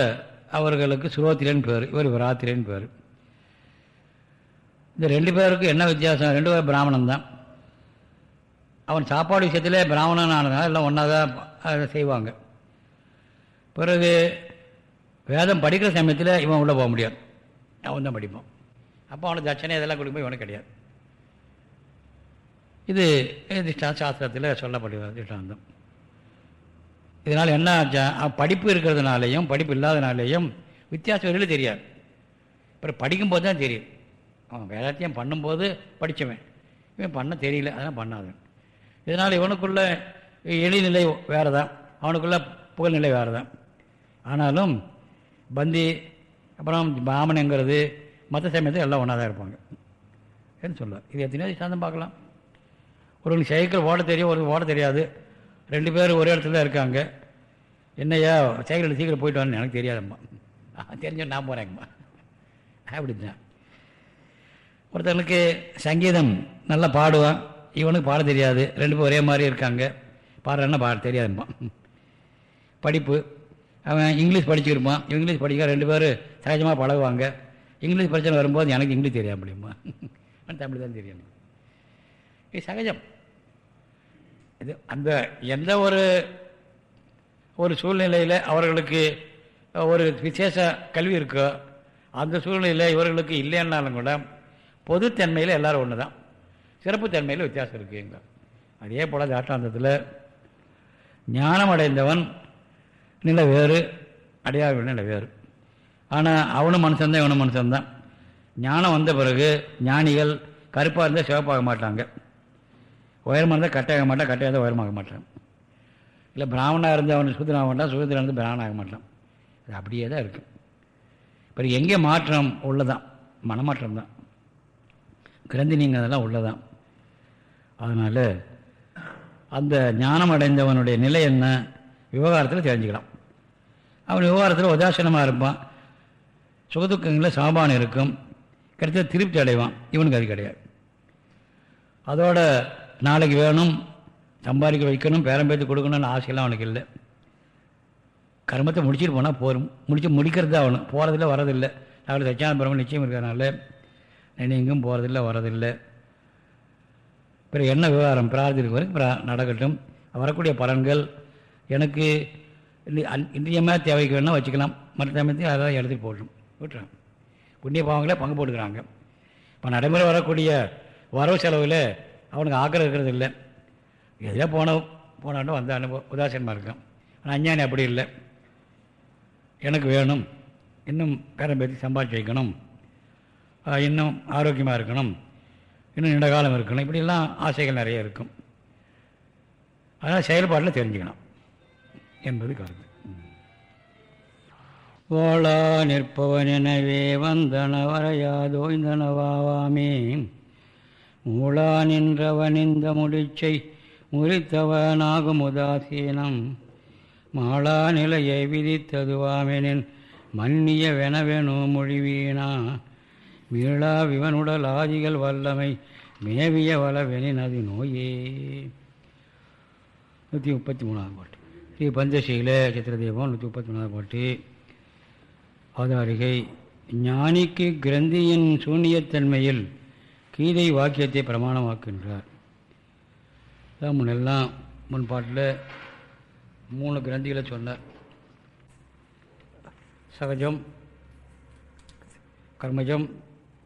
அவர்களுக்கு சுரோத்திரன் பேர் இவர் விராத்திரன் பேர். இந்த ரெண்டு பேருக்கும் என்ன வித்தியாசம்? ரெண்டு பேரும் பிராமணன் தான் அவன் சாப்பாடு விஷயத்திலே பிராமணன் ஆனதுனால எல்லாம் ஒன்றா தான் அதை செய்வாங்க. பிறகு வேதம் படிக்கிற சமயத்தில் இவன் உள்ளே போக முடியாது. அவன் தான் படிப்பான். அப்போ அவனுக்கு தட்சணை இதெல்லாம் கொடுக்கும்போது இவனுக்கு கிடையாது. இது திஷ்டா சாஸ்திரத்தில் சொல்லப்படுகிறது திஷ்டாந்தம். இதனால் என்ன ஆச்சா? படிப்பு இருக்கிறதுனாலையும் படிப்பு இல்லாதனாலேயும் வித்தியாசம் வெளியில் தெரியாது. அப்புறம் படிக்கும்போது தான் தெரியும். அவன் வேதாத்தியம் பண்ணும்போது படித்தவன் இவன் பண்ண தெரியல அதெல்லாம் பண்ணாதவன் இதனால் இவனுக்குள்ள எளிநிலை வேறு தான் அவனுக்குள்ள புகழ்நிலை வேறு தான் ஆனாலும் பந்தி அப்புறம் பாமனுங்கிறது மற்ற சமயத்தில் எல்லாம் ஒன்றா தான் இருப்பாங்க. என்ன சொல்லுவார் இது எத்தனையோ சாந்தம் பார்க்கலாம். ஒருவனுக்கு சைக்கிள் ஓட தெரியும் ஒரு ஓட தெரியாது. ரெண்டு பேரும் ஒரே இடத்துல தான் இருக்காங்க. என்னையா சைக்கிள் சீக்கிரம் போயிட்டு வரணும் எனக்கு தெரியாதம்மா. தெரிஞ்ச நான் போகிறேங்கம்மா அப்படி தான் ஒருத்தனுக்கு சங்கீதம் நல்லா பாடுவான் இவனுக்கு பாட தெரியாது ரெண்டு பேரும் ஒரே மாதிரி இருக்காங்க. பாடுறன்னா பாட தெரியாதுப்பான் படிப்பு அவன் இங்கிலீஷ் படிச்சுருப்பான் இங்கிலீஷ் படிக்க ரெண்டு பேரும் சகஜமாக பழகுவாங்க. இங்கிலீஷ் பிரச்சனை வரும்போது எனக்கு இங்கிலீஷ் தெரியாது முடியுமா தமிழ் தான் தெரியும். இது சகஜம். இது அந்த எந்த ஒரு ஒரு சூழ்நிலையில் அவர்களுக்கு ஒரு விசேஷ கல்வி இருக்கோ அந்த சூழ்நிலையில் இவர்களுக்கு இல்லைன்னாலும் கூட பொதுத்தன்மையில் எல்லோரும் ஒன்று தான் சிறப்புத்தன்மையில் வித்தியாசம் இருக்குங்க அதே போல் தாட்டாந்தத்தில் ஞானம் அடைந்தவன் நில வேறு அடையாவிட நில வேறு ஆனால் அவனும் மனுஷன்தான் இவனும் மனுஷன்தான் ஞானம் வந்த பிறகு ஞானிகள் கருப்பாக இருந்தால் சிவப்பாக மாட்டாங்க. உயரமாக இருந்தால் கட்டையாக மாட்டான் கட்டையாக இருந்தால் உயரமாக மாட்டான் இல்லை பிராமணாக இருந்தால் அவன் சுதந்திரம் மாட்டான் சுதந்திரம் இருந்து பிராமணாக மாட்டான். அது அப்படியே தான் இருக்கும் இப்போ எங்கே மாற்றம் உள்ளதான்? மனமாற்றம் தான். கிரந்தி நீங்கிறதெல்லாம் உள்ளதான். அதனால் அந்த ஞானம் அடைந்தவனுடைய நிலை என்ன? விவகாரத்தில் தெரிஞ்சுக்கலாம். அவன் விவகாரத்தில் உதாசீனமாக இருப்பான். சுகதுக்கங்களில் சாபானம் இருக்கும். கிடைச்ச திருப்தி அடைவான். இவனுக்கு அது கிடையாது. அதோட நாளைக்கு வேணும். சம்பாதிக்க வைக்கணும். பேரம் பேத்து கொடுக்கணும்னு ஆசையெல்லாம் அவனுக்கு இல்லை. கர்மத்தை முடிச்சுட்டு போனால் போரும் முடிச்சு முடிக்கிறது தான் அவனு. போகிறதில்ல வரதில்லை நாளைக்கு தச்சான பிரம்மன் நிச்சயம் இருக்கிறனால நான் எங்கும் போகிறதில்ல வரதில்லை. பிறகு என்ன விவகாரம்? பிரார்த்திக்கு வரைக்கும் நடக்கட்டும். வரக்கூடிய பலன்கள் எனக்கு இன்றியமாக தேவைக்கு வேணால் வச்சுக்கலாம். மற்ற சமயத்தையும் அதான் எடுத்துகிட்டு போட்டோம் விட்டுறான் புண்ணிய பாவங்களே பங்கு போட்டுக்கிறாங்க. இப்போ நடைமுறை வரக்கூடிய வரவு செலவில் அவனுக்கு ஆக்கிரம் இருக்கிறது இல்லை எதில் போன போனாலும் வந்த அனுபவம் உதாசீனமாக இருக்கான். ஆனால் அஞ்ஞானி அப்படி இல்லை. எனக்கு வேணும். இன்னும் பேரம் பேத்தி சம்பாதிச்சு வைக்கணும். இன்னும் ஆரோக்கியமாக இருக்கணும். இன்னும் நீண்ட காலம் இருக்கணும். இப்படிலாம் ஆசைகள் நிறைய இருக்கும். அதனால் செயல்பாட்டில் தெரிஞ்சுக்கணும். என்பது கருத்து. ஓளா நிற்பவன் எனவே வந்தன இந்தனவாவாமே மூளா நின்றவன் இந்த முடிச்சை முறித்தவனாகும் உதாசீனம். மாளா நிலையை விதித்ததுவாமெனின் மன்னிய வெனவெனோ மொழிவீனா மீளா விவனுடல் ஆதிகள் வல்லமை மேவிய வளவெனின் அது நோயே. நூற்றி முப்பத்தி மூணாவது பாட்டு. ஸ்ரீ பஞ்சசீல சித்திரதேவம் நூற்றி முப்பத்தி மூணாவது பாட்டு. அவதாரிகை ஞானிக்கு கிரந்தியின் சூன்யத்தன்மையில் கீதை வாக்கியத்தை பிரமாணமாக்கின்றார் முன்னெல்லாம் முன்பாட்டில் மூணு கிரந்திகளை சொன்னார். சகஜம் கர்மஜம்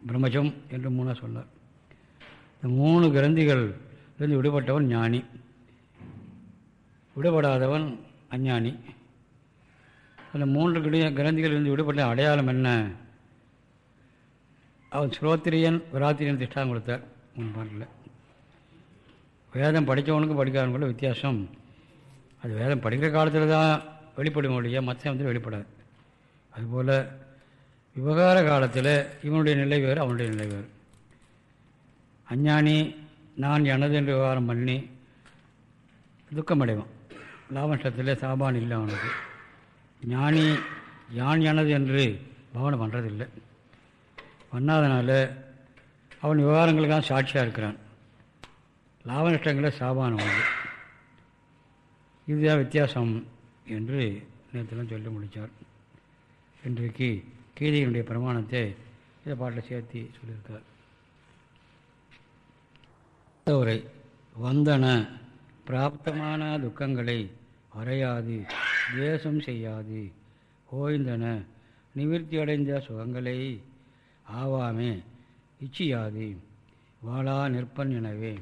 பிரம்மஜம் என்று மூணாக சொன்னார். இந்த மூணு கிரந்திகள் இருந்து விடுபட்டவன் ஞானி. விடுபடாதவன் அஞ்ஞானி. அந்த மூன்று கிட கிரந்திகள் இருந்து விடுபட்ட அடையாளம் என்ன? அவன் ஸ்ரோத்திரியன் விராத்திரியன் திஷ்டாங்க கொடுத்தார். மூணு பாட்டில். வேதம் படித்தவனுக்கும் படிக்காதவனுக்குள்ள வித்தியாசம். அது வேதம் படிக்கிற காலத்தில் தான் வெளிப்படும் ஒழிய மற்ற வந்து வெளிப்படாது. அதுபோல் விவகார காலத்தில் இவனுடைய நிலை வேறு அவனுடைய நிலை வேறு. அஞ்ஞானி நான் எனது என்று விவகாரம் பண்ணி துக்கமடைவான். லாபநஷ்டத்தில் சாபான் இல்லை அவனுக்கு. ஞானி யான் எனது என்று பவனை பண்ணுறதில்லை பண்ணாதனால அவன் விவகாரங்களுக்காக சாட்சியாக இருக்கிறான். லாப நஷ்டங்களை சாபானம் அவனுக்கு. இதுதான் வித்தியாசம் என்று நேற்றுலாம் சொல்லி முடித்தார் இன்றைக்கு கீதையினுடைய பிரமாணத்தை இந்த பாட்டில் சேர்த்து சொல்லியிருக்கார். உரை வந்தன பிராப்தமான துக்கங்களை அறையாது தேசம் செய்யாது. ஓய்ந்தன நிவிற்த்தி அடைந்த சுகங்களை ஆவாமே இச்சியாது வாழா நிற்பன் எனவே.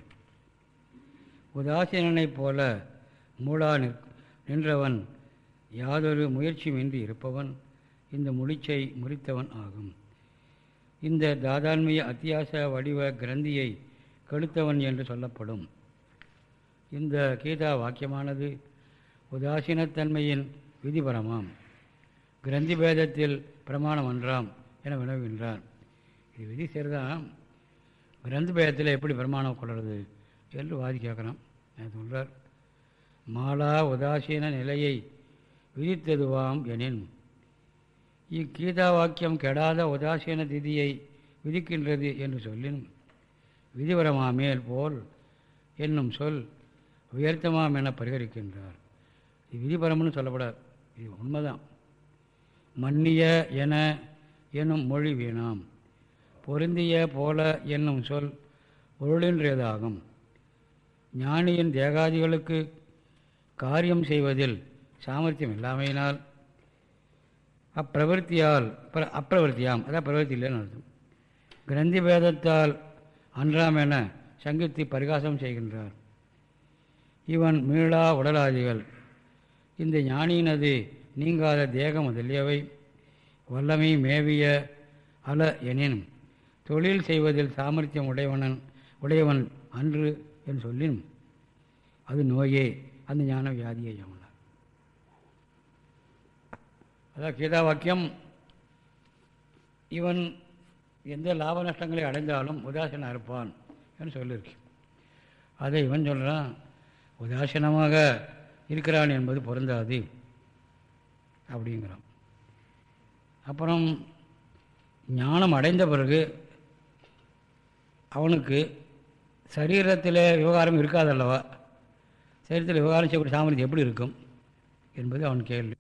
உதாசீனனைப் போல மூலா நிற் நின்றவன் யாதொரு முயற்சியுமின்றி இருப்பவன். இந்த முடிச்சை முறித்தவன் ஆகும். இந்த தாதான்மிய அத்தியாச வடிவ கிரந்தியை கெடுத்தவன் என்று சொல்லப்படும். இந்த கீதா வாக்கியமானது உதாசீனத்தன்மையின் விதிபரமாம். கிரந்தி பேதத்தில் பிரமாணம் அன்றாம் என வினவுகின்றார். இது விதி சரிதான். கிரந்தி பேதத்தில் எப்படி பிரமாணம் கொள்வது என்று வாதி கேட்குறான். சொல்கிறார் மாலா உதாசீன நிலையை விதித்ததுவாம் எனின் இக்கீதா வாக்கியம் கெடாத உதாசீன திதியை விதிக்கின்றது என்று சொல்லின் விதிவரமாமேல் போல் என்னும் சொல் உயர்த்தமாம் என பரிகரிக்கின்றார். இது விதிபரம்னு சொல்லப்படாது. இது உண்மைதான். மன்னிய என என்னும் மொழி வீணாம். பொருந்திய போல என்னும் சொல் பொருளின்றியதாகும். ஞானியின் தேகாதிகளுக்கு காரியம் செய்வதில் சாமர்த்தியம் இல்லாமையினால் அப்பிரவருத்தியால் அப்பிரவருத்தியாம். அதான் பிரவருத்தி இல்லைன்னு அர்த்தம். கிரந்தி பேதத்தால் அன்றாம் என சங்கித்து பரிகாசம் செய்கின்றார். இவன் மீளா உடலாதிகள். இந்த ஞானியினது நீங்காத தேகம் முதலியவை. வல்லமை மேவிய அல எனின் தொழில் செய்வதில் சாமர்த்தியம் உடையவனன் உடையவன் அன்று என்று சொல்லின் அது நோயே அந்த ஞான வியாதியை அவன். அதான் கீதா வாக்கியம். இவன் எந்த லாப நஷ்டங்களை அடைந்தாலும் உதாசீனம் இருப்பான் என்று சொல்லியிருக்கு. அதை இவன் சொல்கிறான் உதாசீனமாக இருக்கிறான் என்பது பொருந்தாது. அப்படிங்கிறான். அப்புறம் ஞானம் அடைந்த பிறகு அவனுக்கு சரீரத்தில் விவகாரம் இருக்காதல்லவா? சரீரத்தில் விவகாரம் செய்யக்கூடிய சாமர்த்தியம் எப்படி இருக்கும் என்பது அவன் கேள்வி.